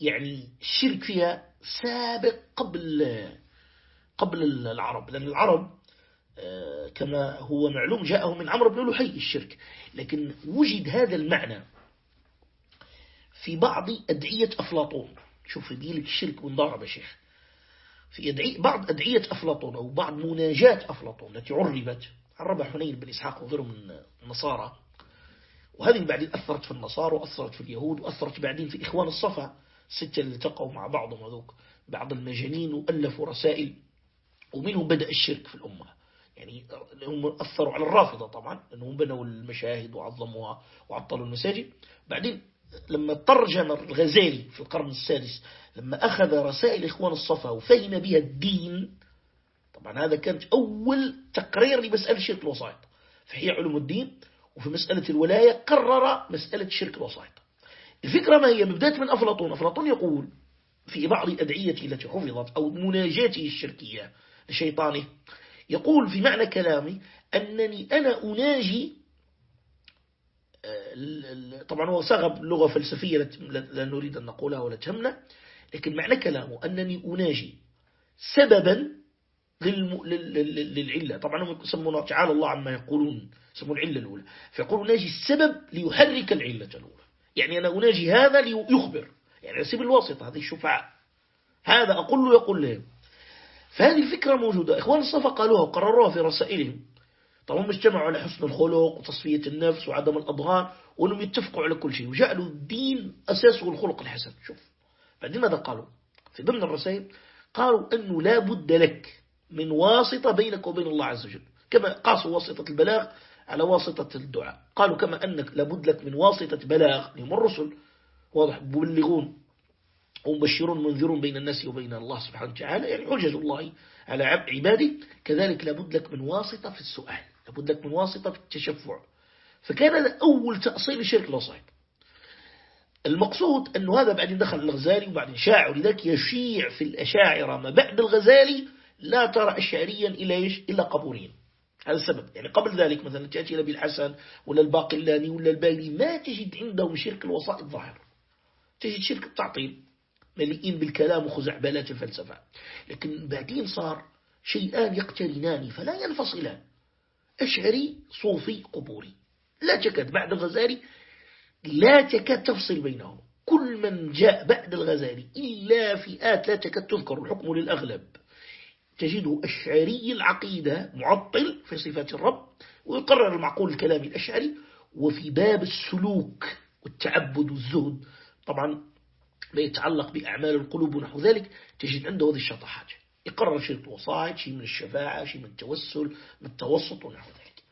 Speaker 1: يعني الشرك فيها سابق قبل قبل العرب. لأن العرب آه، كما هو معلوم جاءه من عمرو بن لحي الشرك. لكن وجد هذا المعنى في بعض أدعية أفلاطون. شوف يديلك الشرك ونضارب يا شيخ. في أدعي بعض أدعية أفلاطون أو بعض مناجات أفلاطون التي عربت عربها حنين بن إسحاق وغيره من النصارى. وهذه بعدين أثرت في النصارى وأثرت في اليهود وأثرت بعدين في إخوان الصفا. ستة اللي التقوا مع بعضهم هذوك بعض المجانين وألفوا رسائل. ومنهم بدأ الشرك في الأمة. يعني هم أثروا على الرافضة طبعا لأنهم بنوا المشاهد وعظموها وعطلوا المساجد. بعدين لما ترجم الغزالي في القرن السادس لما أخذ رسائل إخوان الصفا وفهم بها الدين طبعا هذا كانت أول تقرير لمسألة شرك الوسائط في حياء علوم الدين وفي مسألة الولاية قرر مسألة شرك الوسائط الفكرة ما هي؟ مبدأت من أفلاطون. أفلاطون يقول في بعض أدعيته التي حفظت أو مناجاته الشركية لشيطانه يقول في معنى كلامي أنني أنا أناجي آه، طبعا هو صغب لغة فلسفية لا نريد أن نقولها ولا تهمنا لكن معنى كلامه أنني أناجي سببا للعلة. طبعا هم يسمون تعالى الله عما يقولون يسمون العلة الأولى. فيقول أناجي السبب ليحرك العلة الأولى. يعني أنا أناجي هذا ليخبر. يعني أسيب الواسطة هذه الشفعاء هذا أقول له يقول لهم. فهذه الفكرة موجودة. إخوان الصفا قالوها وقرروها في رسائلهم. طبعا هم اجتمعوا على حسن الخلق وتصفية النفس وعدم الأضغان وأنهم يتفقوا على كل شيء. وجعلوا الدين أساسه الخلق الحسن. شوف بعدين ماذا قالوا؟ في ضمن الرسائل قالوا أنه لا بد لك من واسطة بينك وبين الله عز وجل. كما قاسوا واسطة البلاغ على واسطة الدعاء. قالوا كما أنك لابد لك من واسطة بلاغ. هم الرسل واضح مبلغون. ومبشرون منذرون بين الناس وبين الله سبحانه وتعالى يعني حجج الله على عباده كذلك لابد لك من واسطة في السؤال لابد لك من واسطة في التشفع. فكان أول تأصيل شرك الوسائط المقصود أنه هذا بعدين دخل الغزالي وبعدين شاع ولذلك يشيع في الأشاعرة ما بعد الغزالي لا ترى أشعريا إلا إيش؟ إلا قبوريا هذا السبب. يعني قبل ذلك مثلا تأتي لبي الحسن ولا الباقلاني ولا الباقي ما تجد عندهم شرك الوسائط ظاهر تجد شرك التعطيل. مليئين بالكلام وخزعبلات الفلسفة. لكن بعدين صار شيئان يقترنان فلا ينفصلان. أشعري صوفي قبوري. لا تكاد بعد الغزالي لا تكاد تفصل بينهم. كل من جاء بعد الغزالي إلا فئات لا تكاد تذكر الحكم للأغلب. تجده أشعري العقيدة معطل في صفات الرب ويقرر المعقول الكلامي الأشعري. وفي باب السلوك والتعبد والزهد طبعا ما يتعلق بأعمال القلوب ونحو ذلك تجد عنده هذه الشطحات. يقرر شيء الوصايد شيء من الشفاعة شيء من التوسل من التوسط ونحو ذلك.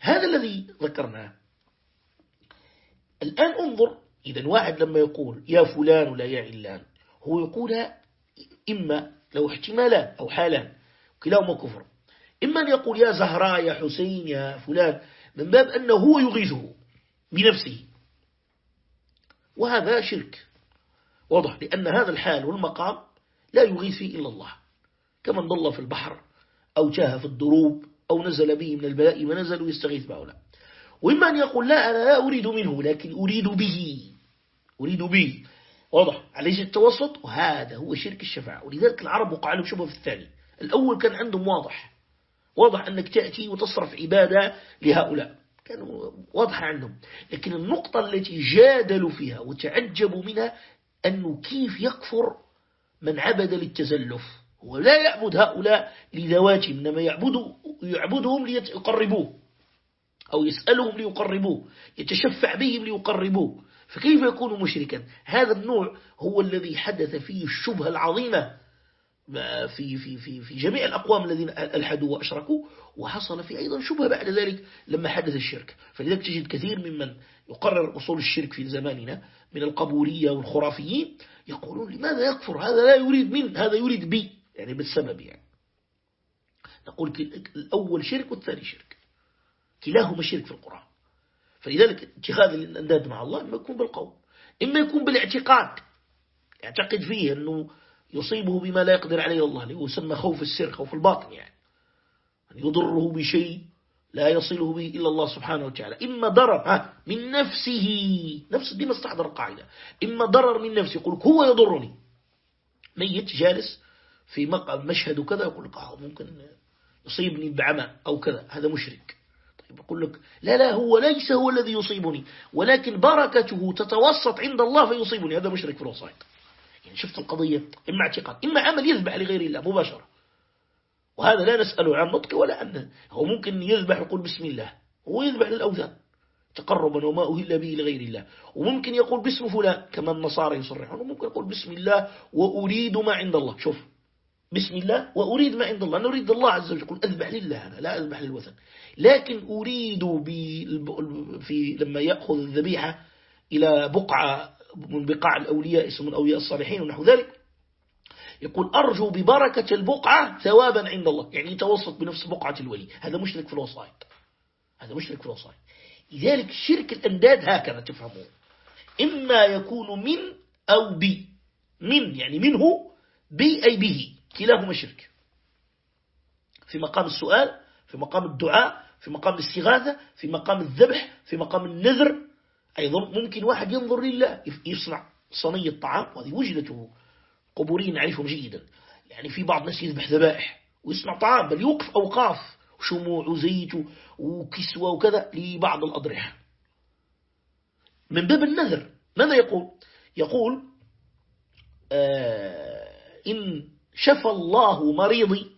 Speaker 1: هذا الذي ذكرناه. الآن انظر إذا واحد لما يقول يا فلان ولا يا علان هو يقولها إما لو احتمالان أو حالان كلاهما كفر. إما أن يقول يا زهراء يا حسين يا فلان من باب أنه هو يغيثه بنفسه. وهذا شرك. واضح لأن هذا الحال والمقام لا يغيث فيه إلا الله. كمن ضل في البحر أو تاه في الضروب أو نزل به من البلاء ونزل ويستغيث بهؤلاء وإما أن يقول لا أنا لا أريد منه لكن أريد به. أريد به. واضح. عليه التوسط وهذا هو شرك الشفاعة. ولذلك العرب وقع لهم شبه في الثاني. الأول كان عندهم واضح. واضح أنك تأتي وتصرف عبادة لهؤلاء. كانوا واضحة عندهم. لكن النقطة التي جادلوا فيها وتعجبوا منها أنه كيف يكفر من عبد للتزلف؟ هو لا يعبد هؤلاء لذواتهم إنما يعبد يعبدهم ليقربوه أو يسألهم ليقربوه يتشفع بهم ليقربوه. فكيف يكون مشركا؟ هذا النوع هو الذي حدث فيه الشبهة العظيمة في في في في جميع الأقوام الذين ألحدوا وأشركوا وحصل في أيضا شبهة بعد ذلك لما حدث الشرك. فلذلك تجد كثير ممن يقرر أصول الشرك في زماننا من القبورية والخرافيين يقولون لماذا يكفر؟ هذا لا يريد من هذا يريد بي. يعني بالسبب يعني. نقول الأول شرك والثاني شرك. كلاهما شرك في القرآن. فلذلك اتخاذ الأنداد مع الله إما يكون بالقول إما يكون بالاعتقاد. يعتقد فيه أنه يصيبه بما لا يقدر عليه الله اللي هو يسمى خوف السر خوف الباطن يعني. أن يضره بشيء لا يصله به إلا الله سبحانه وتعالى. إما ضرر من نفسه. نفس دي مستحضر القاعدة. إما ضرر من نفسه يقول هو يضرني. ميت جالس في مشهد وكذا يقول لك آه ممكن يصيبني بعمى أو كذا هذا مشرك. طيب يقول لك لا لا هو ليس هو الذي يصيبني ولكن بركته تتوسط عند الله فيصيبني. هذا مشرك في الوسائط يعني شفت القضية إما اعتقاد إما عمل يذبح لغير الله مباشرة. وهذا لا نسأله عن نطق ولا عنه هو ممكن يذبح يقول بسم الله. هو يذبح للأوثان تقربا وما أهل به لغير الله. وممكن يقول باسم فلان كما النصارى يصرحون. وممكن يقول بسم الله وأريد ما عند الله. شوف بسم الله وأريد ما عند الله. أنا أريد الله عز وجل. يقول أذبح لله أنا لا أذبح للوثن. لكن أريد في لما يأخذ الذبيحة إلى بقعة من بقاع الأولياء اسم من أولياء الصالحين ونحو ذلك يقول أرجو ببركة البقعة ثوابا عند الله. يعني يتوسط بنفس بقعة الولي. هذا مشرك في الوسائط. هذا مشرك في الوسائط. لذلك شرك الأنداد هكذا تفهمون. إما يكون من أو بي من يعني منه بي أي به. كلاهما شرك. في مقام السؤال في مقام الدعاء في مقام الاستغاثة في مقام الذبح في مقام النذر. أيضا ممكن واحد ينظر لله يصنع صينية طعام وهذه وجدته قبوريين نعرفهم جيدا. يعني في بعض الناس يذبح ذبائح ويصنع طعام بل يوقف أوقاف شموع وزيت وكسوة وكذا لبعض الأضرحة. من باب النذر ماذا يقول؟ يقول آه إن شفى الله مريضي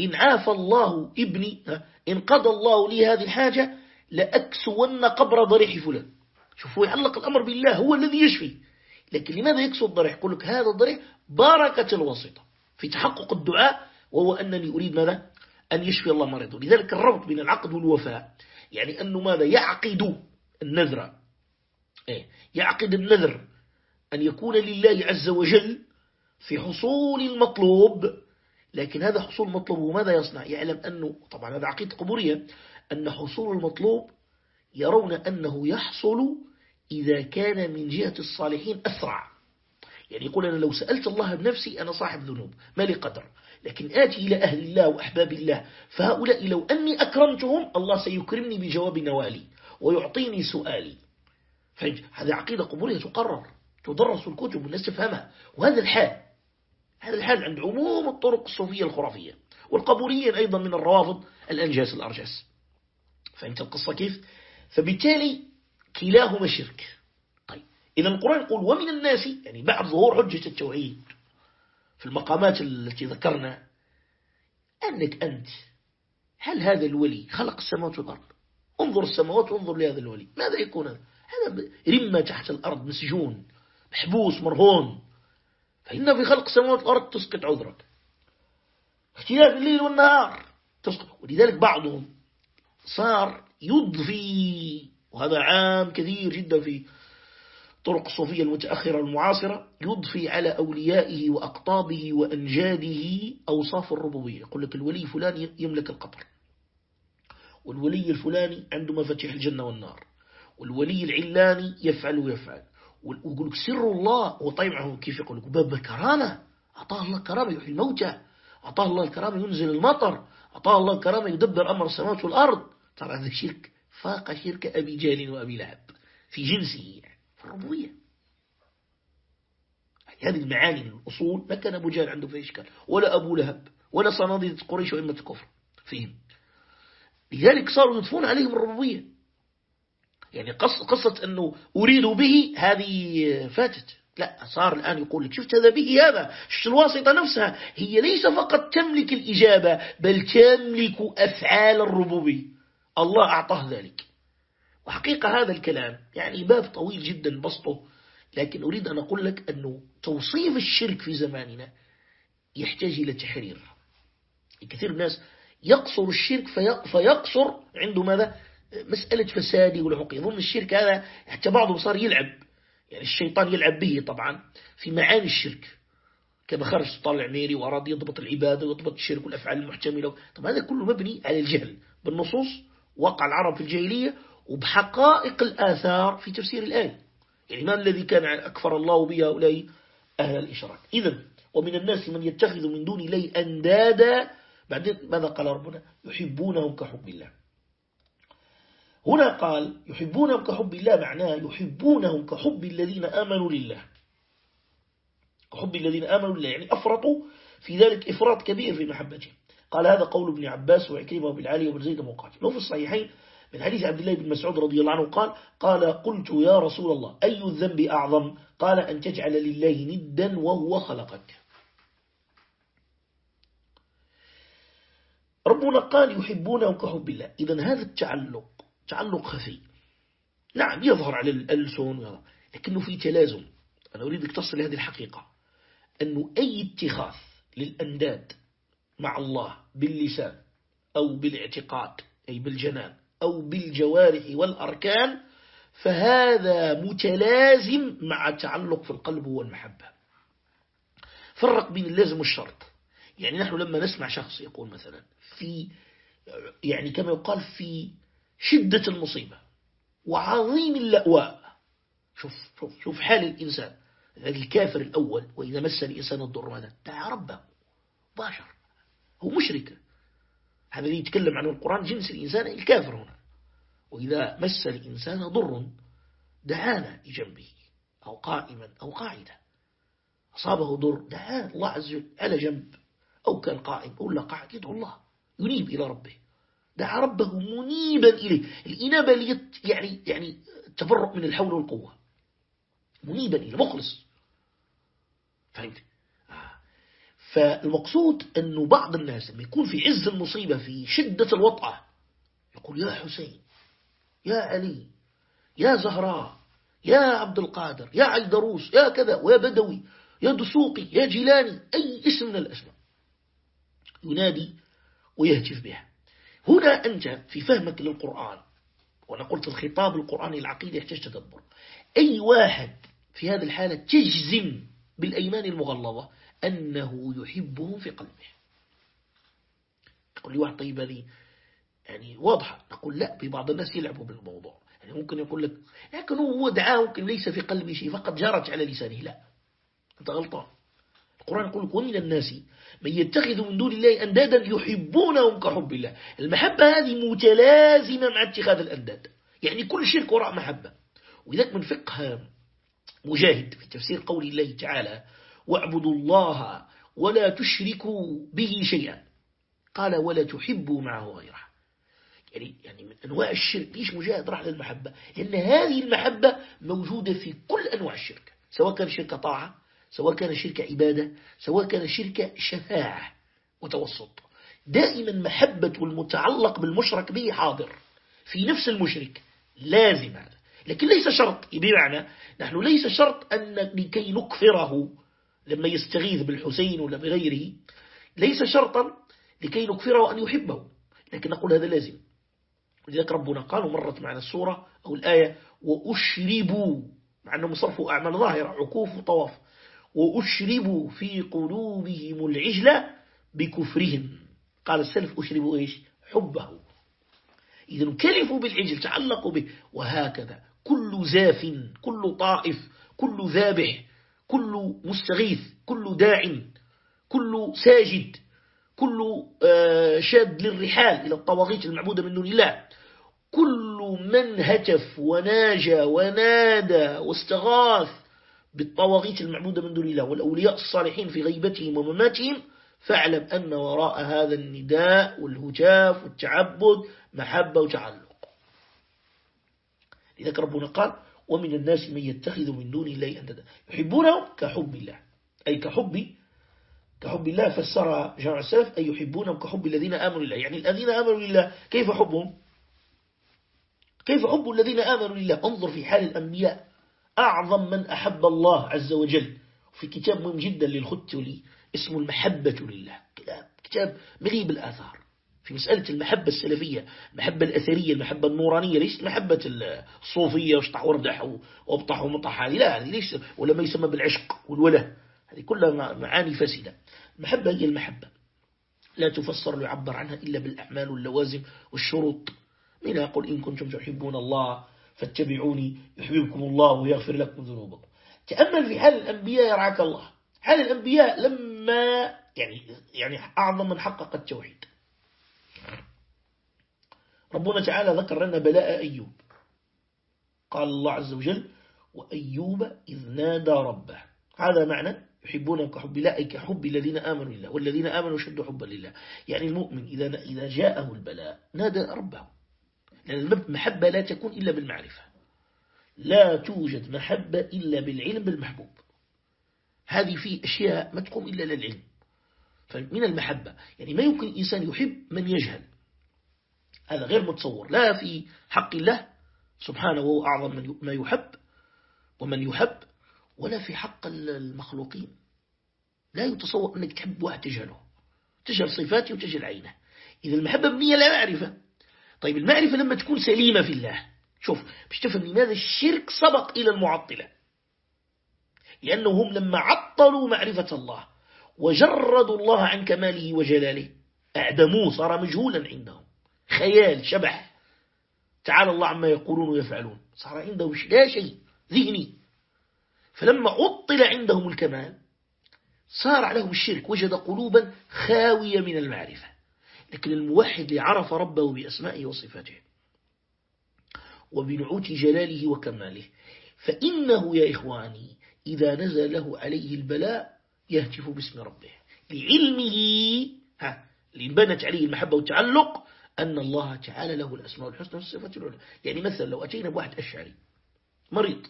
Speaker 1: إن عافى الله ابني إن قضى الله لي هذه الحاجة لأكسون قبر ضريح فلان. شوفوا يعلق الأمر بالله هو الذي يشفي. لكن لماذا يكسو الضريح يقول لك هذا الضريح بركة الوسيطة في تحقق الدعاء وهو أنني أريد ماذا؟ أن يشفي الله مريضه لذلك الربط بين العقد والوفاء يعني أنه ماذا؟ يعقد النذر. إيه؟ يعقد النذر أن يكون لله عز وجل في حصول المطلوب. لكن هذا حصول المطلوب وماذا يصنع؟ يعلم أنه طبعا هذا عقيدة قبورية أن حصول المطلوب يرون أنه يحصل إذا كان من جهة الصالحين أسرع. يعني يقول أنا لو سألت الله بنفسي أنا صاحب ذنوب ما لي قدر. لكن آتي إلى أهل الله وأحباب الله فهؤلاء لو أني أكرمتهم الله سيكرمني بجواب نوالي ويعطيني سؤالي. هذه عقيدة قبورية تقرر تدرس الكتب والناس تفهمها. وهذا الحال هذا الحال عند عموم الطرق الصوفية الخرافية والقبوريين أيضا من الروافض الأنجاس الأرجاس فهمت القصة كيف؟ فبالتالي كلاهما شرك. طيب إذا القرآن يقول ومن الناس يعني بعد ظهور حجة التوحيد في المقامات التي ذكرنا أنك أنت هل هذا الولي خلق السماوات والأرض؟ انظر السماوات وانظر لهذا الولي ماذا يكون هذا؟ هذا رمة تحت الأرض مسجون محبوس مرهون. فإن في خلق السماوات والأرض تسقط عذرك. اختلاف الليل والنهار تسقط. ولذلك بعضهم صار يضفي وهذا عام كثير جدا في طرق الصوفية المتأخرة المعاصرة يضفي على أوليائه وأقطابه وأنجاده أوصاف الربوبية. يقول لك الولي فلان يملك القطر. والولي الفلاني عنده مفاتيح الجنة والنار. والولي العلاني يفعل ويفعل. ويقول لك سر الله وطيبعه كيف يقول لك؟ باب الكرامة أعطاه الله الكرامة يحيي الموتى. أعطاه الله الكرامة ينزل المطر. أعطاه الله الكرامة يدبر أمر السماوات والأرض. ترى هذا شرك. فاق شرك أبي جال وأبي لهب في جنسه يعني في الربوبية هذه المعاني الأصول ما كان أبو جهل عنده في إشكال ولا أبو لهب ولا صناديد قريش وإمة الكفر فيهم. لذلك صاروا يضفون عليهم الربوبية. يعني قصة أنه أريد به هذه فاتت. لا صار الآن يقول لك شفت هذا به هذا شفت الواسطة نفسها. هي ليس فقط تملك الإجابة بل تملك أفعال الربوبية. الله أعطاه ذلك. وحقيقة هذا الكلام يعني باب طويل جدا بسطه لكن أريد أن أقول لك أنه توصيف الشرك في زماننا يحتاج إلى تحرير. كثير من الناس يقصر الشرك فيقصر عنده ماذا؟ مسألة فسادي والعقي يظن الشرك هذا حتى بعضهم صار يلعب. يعني الشيطان يلعب به طبعا في معاني الشرك. كما خرج سلطان العميري وأراد يضبط العبادة ويضبط الشرك والأفعال المحتملة. طب هذا كله مبني على الجهل. بالنصوص وقع العرب في الجاهلية وبحقائق الآثار في تفسير الآية يعني ما الذي كان أكفر الله به هؤلاء أهل الإشراك. إذا ومن الناس من يتخذ من دون الله أندادا بعدين ماذا قال ربنا؟ يحبونهم كحب الله. هنا قال يحبونهم كحب الله معناه يحبونهم كحب الذين آمنوا لله. كحب الذين آمنوا لله يعني أفرطوا في ذلك إفراط كبير في محبته قال هذا قول ابن عباس وعكرمة وابن علي وابن زيد مقاتل وفي الصحيحين من حديث عبد الله بن مسعود رضي الله عنه قال قال قلت يا رسول الله أي الذنب أعظم؟ قال أن تجعل لله ندا وهو خلقك. ربنا قال يحبونه كحب الله. إذا هذا التعلق تعلق خفي. نعم يظهر على الألسن لكنه في تلازم. أنا أريدك تصل لهذه الحقيقة. أنه أي اتخاذ للأنداد مع الله باللسان أو بالاعتقاد أي بالجنان أو بالجوارح والأركان فهذا متلازم مع تعلق في القلب والمحبة. فرق بين اللازم والشرط. يعني نحن لما نسمع شخص يقول مثلا في يعني كما يقال في شدة المصيبة وعظيم اللأواء. شوف, شوف, شوف حال الإنسان. الكافر الأول وإذا مس الإنسان الضر ماذا؟ دعا ربه. باشر هو مشرك. هذا يتكلم عنه القرآن جنس الإنسان الكافر هنا. وإذا مس الإنسان ضر دعانا لجنبه أو قائما أو قاعدا أصابه ضر دعانا الله عز وجل على جنب أو كان قائم أو لا قاعد يدعو الله ينيب إلى ربه. دعا ربه منيبا إليه. الإنابة يعني يعني تفرق من الحول والقوة. منيبا إليه مخلص. فهمت؟ فالمقصود أنه بعض الناس لما يكون في عز المصيبة في شدة الوطأة يقول يا حسين يا علي يا زهراء يا عبد القادر يا عيدروس يا كذا ويا بدوي يا دسوقي يا جيلاني أي اسم من الأسماء. ينادي ويهتف بها. هنا أنت في فهمك للقرآن وأنا قلت الخطاب القرآني العقيدة يحتاج تدبر. أي واحد في هذه الحالة تجزم بالأيمان المغلظة أنه يحبهم في قلبه. تقول لي واحد طيب هذه يعني واضحة. نقول لا في بعض الناس يلعبوا بالموضوع. يعني ممكن يقول لك لكن هو دعاه ممكن ليس في قلبه شيء فقط جرت على لسانه. لا. أنت غلطان. القرآن يقول لك ومن الناس من يتخذ من دون الله أندادا يحبونهم كحب الله. المحبة هذه متلازمة مع اتخاذ الأنداد. يعني كل شرك وراء محبة. ولذلك من فقه مجاهد في تفسير قول الله تعالى واعبدوا الله ولا تشركوا به شيئا. قال ولا تحبوا معه غيره. يعني يعني من أنواع الشرك ليش مجاهد راح للمحبة؟ لأن هذه المحبة موجودة في كل أنواع الشرك سواء كان شرك طاعة سواء كان شرك عبادة سواء كان شرك شفاعة وتوسط دائما محبة المتعلق بالمشرك به حاضر. في نفس المشرك لازم هذا. لكن ليس شرط بمعنى نحن ليس شرط أن لكي نكفره. لما يستغيث بالحسين ولا بغيره ليس شرطا لكي نكفره أن يحبه لكن نقول هذا لازم. لذلك ربنا قال ومرت معنا السورة أو الآية وأشربوا مع أنهم صرفوا أعمال ظاهرة عكوف وطواف. وأشربوا في قلوبهم العجلة بكفرهم قال السلف أشربوا إيش؟ حبه إذا كلفوا بالعجل تعلقوا به. وهكذا كل زاف كل طائف كل ذابح كل مستغيث كل داع كل ساجد كل آه، شاد للرحال إلى الطواغيت المعبودة من دون الله. كل من هتف وناجى ونادى واستغاث بالطواغيت المعبودة من دون الله والأولياء الصالحين في غيبتهم ومماتهم فاعلم أن وراء هذا النداء والهتاف والتعبد محبة وتعلق. لذلك ربنا قال ومن الناس من يتخذ من دون الله أنددا يحبونهم كحب الله. أي كحب كحب الله فسر جمع السلف أي يحبونهم كحب الذين آمنوا لله. يعني الذين آمنوا لله كيف حبهم؟ كيف حب الذين آمنوا لله؟ انظر في حال الأنبياء. أعظم من أحب الله عز وجل. في كتاب مهم جدا للختلي اسمه المحبة لله. كتاب مليء بالآثار في مسألة المحبة السلفية المحبة الأثرية المحبة النورانية ليست محبة الصوفية واشطح وردح وابطح ومطح هذه لا هذه ليس ولا ما يسمى بالعشق والوله. هذه كلها معاني فاسدة. المحبة هي المحبة. لا تفسر ليعبر عنها إلا بالأعمال واللوازم والشروط. من يقول إن كنتم تحبون الله فاتبعوني يحببكم الله ويغفر لكم ذنوبكم. تأمل في حال الأنبياء يرعاك الله. حال الأنبياء لما يعني يعني أعظم من حقق التوحيد. ربنا تعالى ذكر لنا بلاء أيوب. قال الله عز وجل وأيوب إذ نادى ربه. هذا معنى يحبون كحب الله كحب الذين آمنوا لله والذين آمنوا شدوا حبا لله. يعني المؤمن إذا إذا جاءه البلاء نادى ربه. لأن المحبة لا تكون إلا بالمعرفة. لا توجد محبة إلا بالعلم بالمحبوب هذه في أشياء ما تقوم إلا للعلم. فمن المحبة يعني ما يمكن الإنسان يحب من يجهل. هذا غير متصور. لا في حق الله سبحانه وهو أعظم من ما يحب ومن يحب ولا في حق المخلوقين. لا يتصور أنك تحب واحد تجهله تجهل صفاته وتجهل عينه. إذا المحبة مبنية لا معرفة. طيب المعرفة لما تكون سليمة في الله شوف مش تفهم لماذا الشرك سبق إلى المعطلة. لأنهم لما عطلوا معرفة الله وجردوا الله عن كماله وجلاله أعدموه صار مجهولا عندهم. خيال شبح. تعالى الله عما يقولون ويفعلون. صار عندهم لا شيء ذهني. فلما عطل عندهم الكمال صار عليهم الشرك وجد قلوبا خاوية من المعرفة. لكن الموحد اللي عرف ربه بأسمائه وصفاته وبنعوت جلاله وكماله. فإنه يا إخواني إذا نزل له عليه البلاء يهتف باسم ربه. لعلمه ها لبنت عليه المحبة والتعلق أن الله تعالى له الأسماء الحسنى والصفات العلى. يعني مثلا لو أتينا بواحد أشعري مريض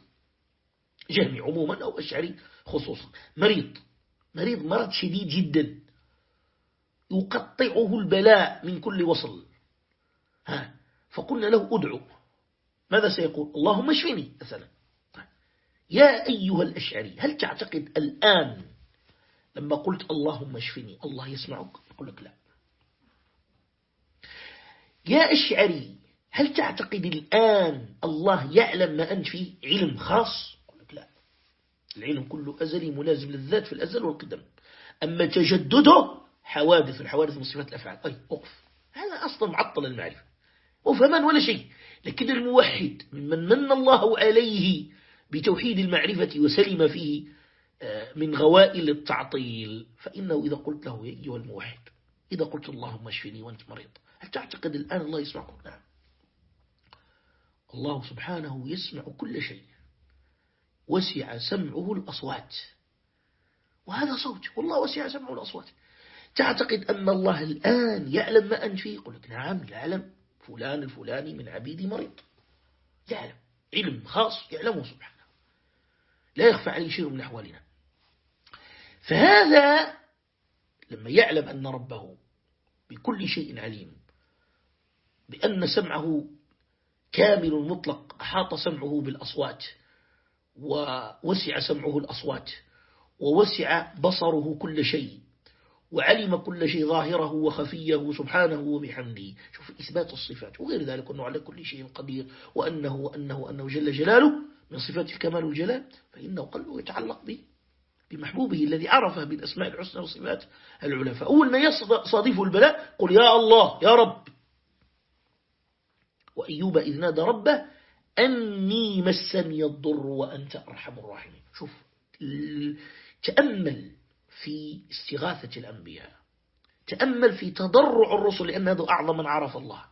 Speaker 1: جهمي عموما أو أشعري خصوصا مريض مريض مرض شديد جدا يقطعه البلاء من كل وصل. ها فقلنا له أدعو. ماذا سيقول؟ اللهم اشفني مثلا. يا أيها الأشعري هل تعتقد الآن لما قلت اللهم اشفني الله يسمعك؟ يقول لك لا. يا أشعري هل تعتقد الآن الله يعلم ما أنت فيه علم خاص؟ لك لا. العلم كله أزلي ملازم للذات في الأزل والقدم. أما تجدده حوادث الحوادث من صفات الأفعال. طيب أقف هذا أصلا معطل المعرفة. وفهمان ولا شيء. لكن الموحد ممن من الله عليه بتوحيد المعرفة وسلم فيه آه، من غوائل التعطيل. فإنه إذا قلت له يا أيها الموحد إذا قلت اللهم اشفني وأنت مريض هل تعتقد الآن الله يسمعكم نعم الله سبحانه يسمع كل شيء. وسع سمعه الأصوات. وهذا صوت. والله وسع سمعه الأصوات. تعتقد أن الله الآن يعلم ما أنت فيه؟ يقول لك نعم يعلم فلان الفلاني من عبيدي مريض. يعلم علم خاص يعلمه سبحانه. لا يخفى عليه شيء من أحوالنا. فهذا لما يعلم أن ربه بكل شيء عليم بأن سمعه كامل مطلق أحاط سمعه بالأصوات ووسع سمعه الأصوات ووسع بصره كل شيء وعلم كل شيء ظاهره وخفيه سبحانه وبحمده. شوف إثبات الصفات وغير ذلك أنه على كل شيء قدير وأنه وأنه أنه جل جلاله من صفات الكمال والجلال فإنه قلبه يتعلق به بمحبوبه الذي عرفه بالأسماء الحسنى والصفات العلى فأول ما يصادفه البلاء قل يا الله يا رب. وأيوب إذ نادى ربه أني مسني الضر وأنت أرحم الراحمين. شوف تأمل في استغاثة الأنبياء. تأمل في تضرع الرسل لأن هذا أعظم من عرف الله.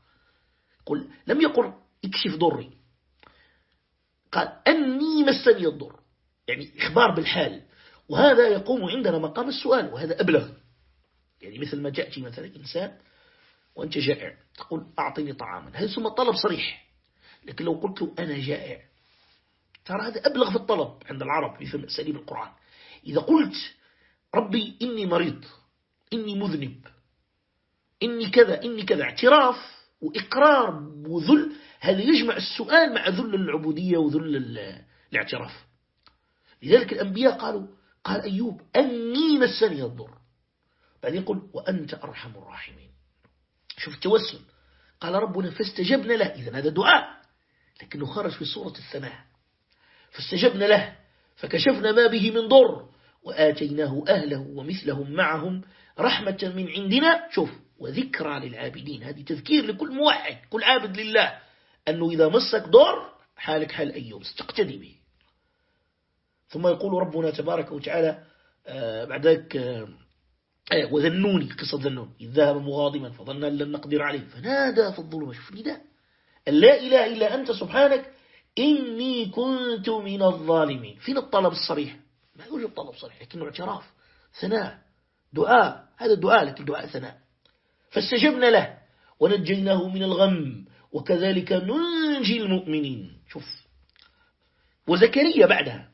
Speaker 1: قل لم يقل اكشف ضري. قال أني مسني الضر. يعني إخبار بالحال. وهذا يقوم عندنا مقام السؤال وهذا أبلغ. يعني مثل ما جاءتي مثلا إنسان وأنت جائع. تقول أعطني طعاما. هذا ثم طلب صريح. لكن لو قلت له أنا جائع. ترى هذا أبلغ في الطلب عند العرب في أساليب القرآن. إذا قلت ربي إني مريض إني مذنب إني كذا إني كذا اعتراف وإقرار وذل هذا يجمع السؤال مع ذل العبودية وذل الاعتراف. لذلك الأنبياء قالوا قال أيوب أني مسني الضر. بعدين يقول وأنت أرحم الراحمين. شوف التوسل. قال ربنا فاستجبنا له. إذا هذا دعاء. لكنه خرج في صورة الثناء. فاستجبنا له. فكشفنا ما به من ضر. وآتيناه أهله ومثلهم معهم رحمة من عندنا. شوف وذكرى للعابدين. هذه تذكير لكل موحد كل عابد لله. أنه إذا مسك ضر حالك حال أيوب استقتدي به. ثم يقول ربنا تبارك وتعالى آه، بعد ذلك آه، آه، وذنوني قصة ذنون. إذ ذهب مغاضبا فظن أن لن نقدر عليه. فنادى في الظلمة شوف نداء لا إله إلا أنت سبحانك. إني كنت من الظالمين. فين الطلب الصريح؟ ما يوجد طلب صريح لكنه اعتراف ثناء دعاء. هذا دعاء لكن دعاء ثناء. فاستجبنا له ونجيناه من الغم وكذلك ننجي المؤمنين. شوف. وزكريا بعدها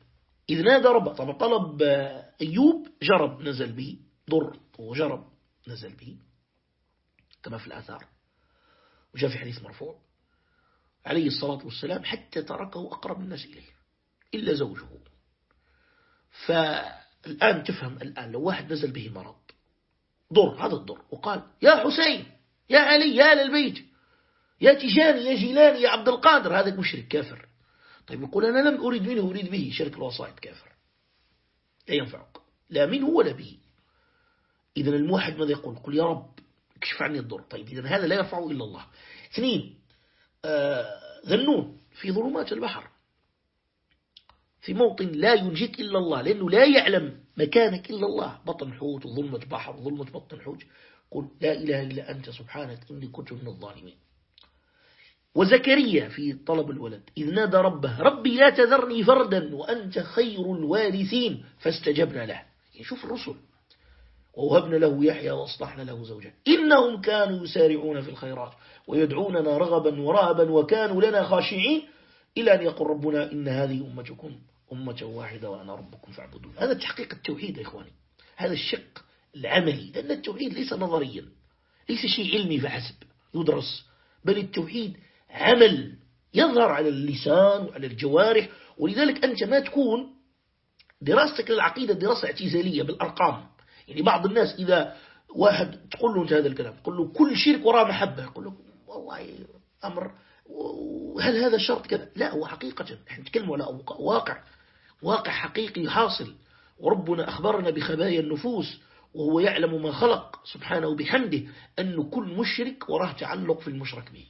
Speaker 1: إذ نادى ربه. طبعا طلب أيوب جرب نزل به ضر. وجرب نزل به كما في الآثار. وجاء في حديث مرفوع عليه الصلاة والسلام حتى تركه أقرب الناس إليه إلا زوجه. فالآن تفهم الآن لو واحد نزل به مرض ضر هذا الضر وقال يا حسين يا علي يا آل البيت يا تجاني يا جيلاني يا عبد القادر هذا مشرك كافر. طيب يقول أنا لم أريد منه أريد به شرك الوسائط كافر. لا ينفعك لا منه ولا به. إذا الموحد ماذا يقول؟ قل يا رب اكشف عني الضر. طيب إذا هذا لا ينفعه إلا الله. اثنين آه ذنون في ظلمات البحر. في موطن لا ينجيك إلا الله لأنه لا يعلم مكانك إلا الله. بطن حوت وظلمة بحر وظلمة بطن حوت. قل لا إله إلا أنت سبحانك إني كنت من الظالمين. وزكريا في طلب الولد إذ نادى ربه ربي لا تذرني فردا وأنت خير الوارثين. فاستجبنا له. يعني الرسل. ووهبنا له يحيى وأصلحنا له زوجا إنهم كانوا يسارعون في الخيرات ويدعوننا رغبا ورهبا وكانوا لنا خاشعين إلى أن يقول ربنا إن هذه أمتكم أمة واحدة وأنا ربكم فاعبدون. هذا تحقيق التوحيد يا إخواني. هذا الشق العملي لأن التوحيد ليس نظريا ليس شيء علمي فحسب يدرس بل التوحيد عمل يظهر على اللسان وعلى الجوارح. ولذلك أنت ما تكون دراستك للعقيدة دراسة اعتزالية بالأرقام. يعني بعض الناس إذا واحد تقول له أنت هذا الكلام تقول له كل شرك وراء محبة يقول له والله أمر هل هذا شرط كذا؟ لا هو حقيقة نحن نتكلم على واقع واقع حقيقي حاصل. وربنا أخبرنا بخبايا النفوس وهو يعلم ما خلق سبحانه بحمده أن كل مشرك وراه تعلق في المشرك به.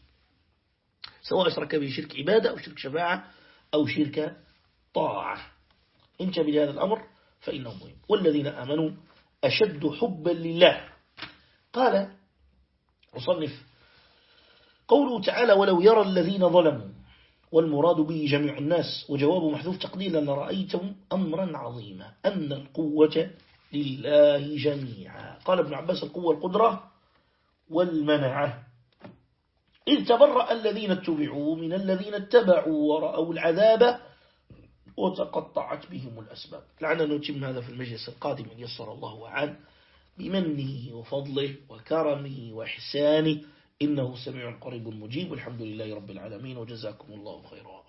Speaker 1: سواء أشرك به شرك عبادة أو شرك شفاعة أو شرك طاعة. إن بهذا الأمر فإنه مهم. والذين آمنوا أشد حبا لله. قال مصنف قوله تعالى ولو يرى الذين ظلموا والمراد به جميع الناس وجواب محذوف تقديلا لرأيتم أمرا عظيما أن القوة لله جميعا قال ابن عباس القوة القدرة والمنعة إذ تبرأ الذين اتبعوا من الذين اتبعوا ورأوا العذاب وتقطعت بهم الأسباب. لعنا نتم هذا في المجلس القادم إن يسر الله وعان بمنه وفضله وكرمه وإحسانه. إنه سميع قريب مجيب. والحمد لله رب العالمين. وجزاكم الله خيرا.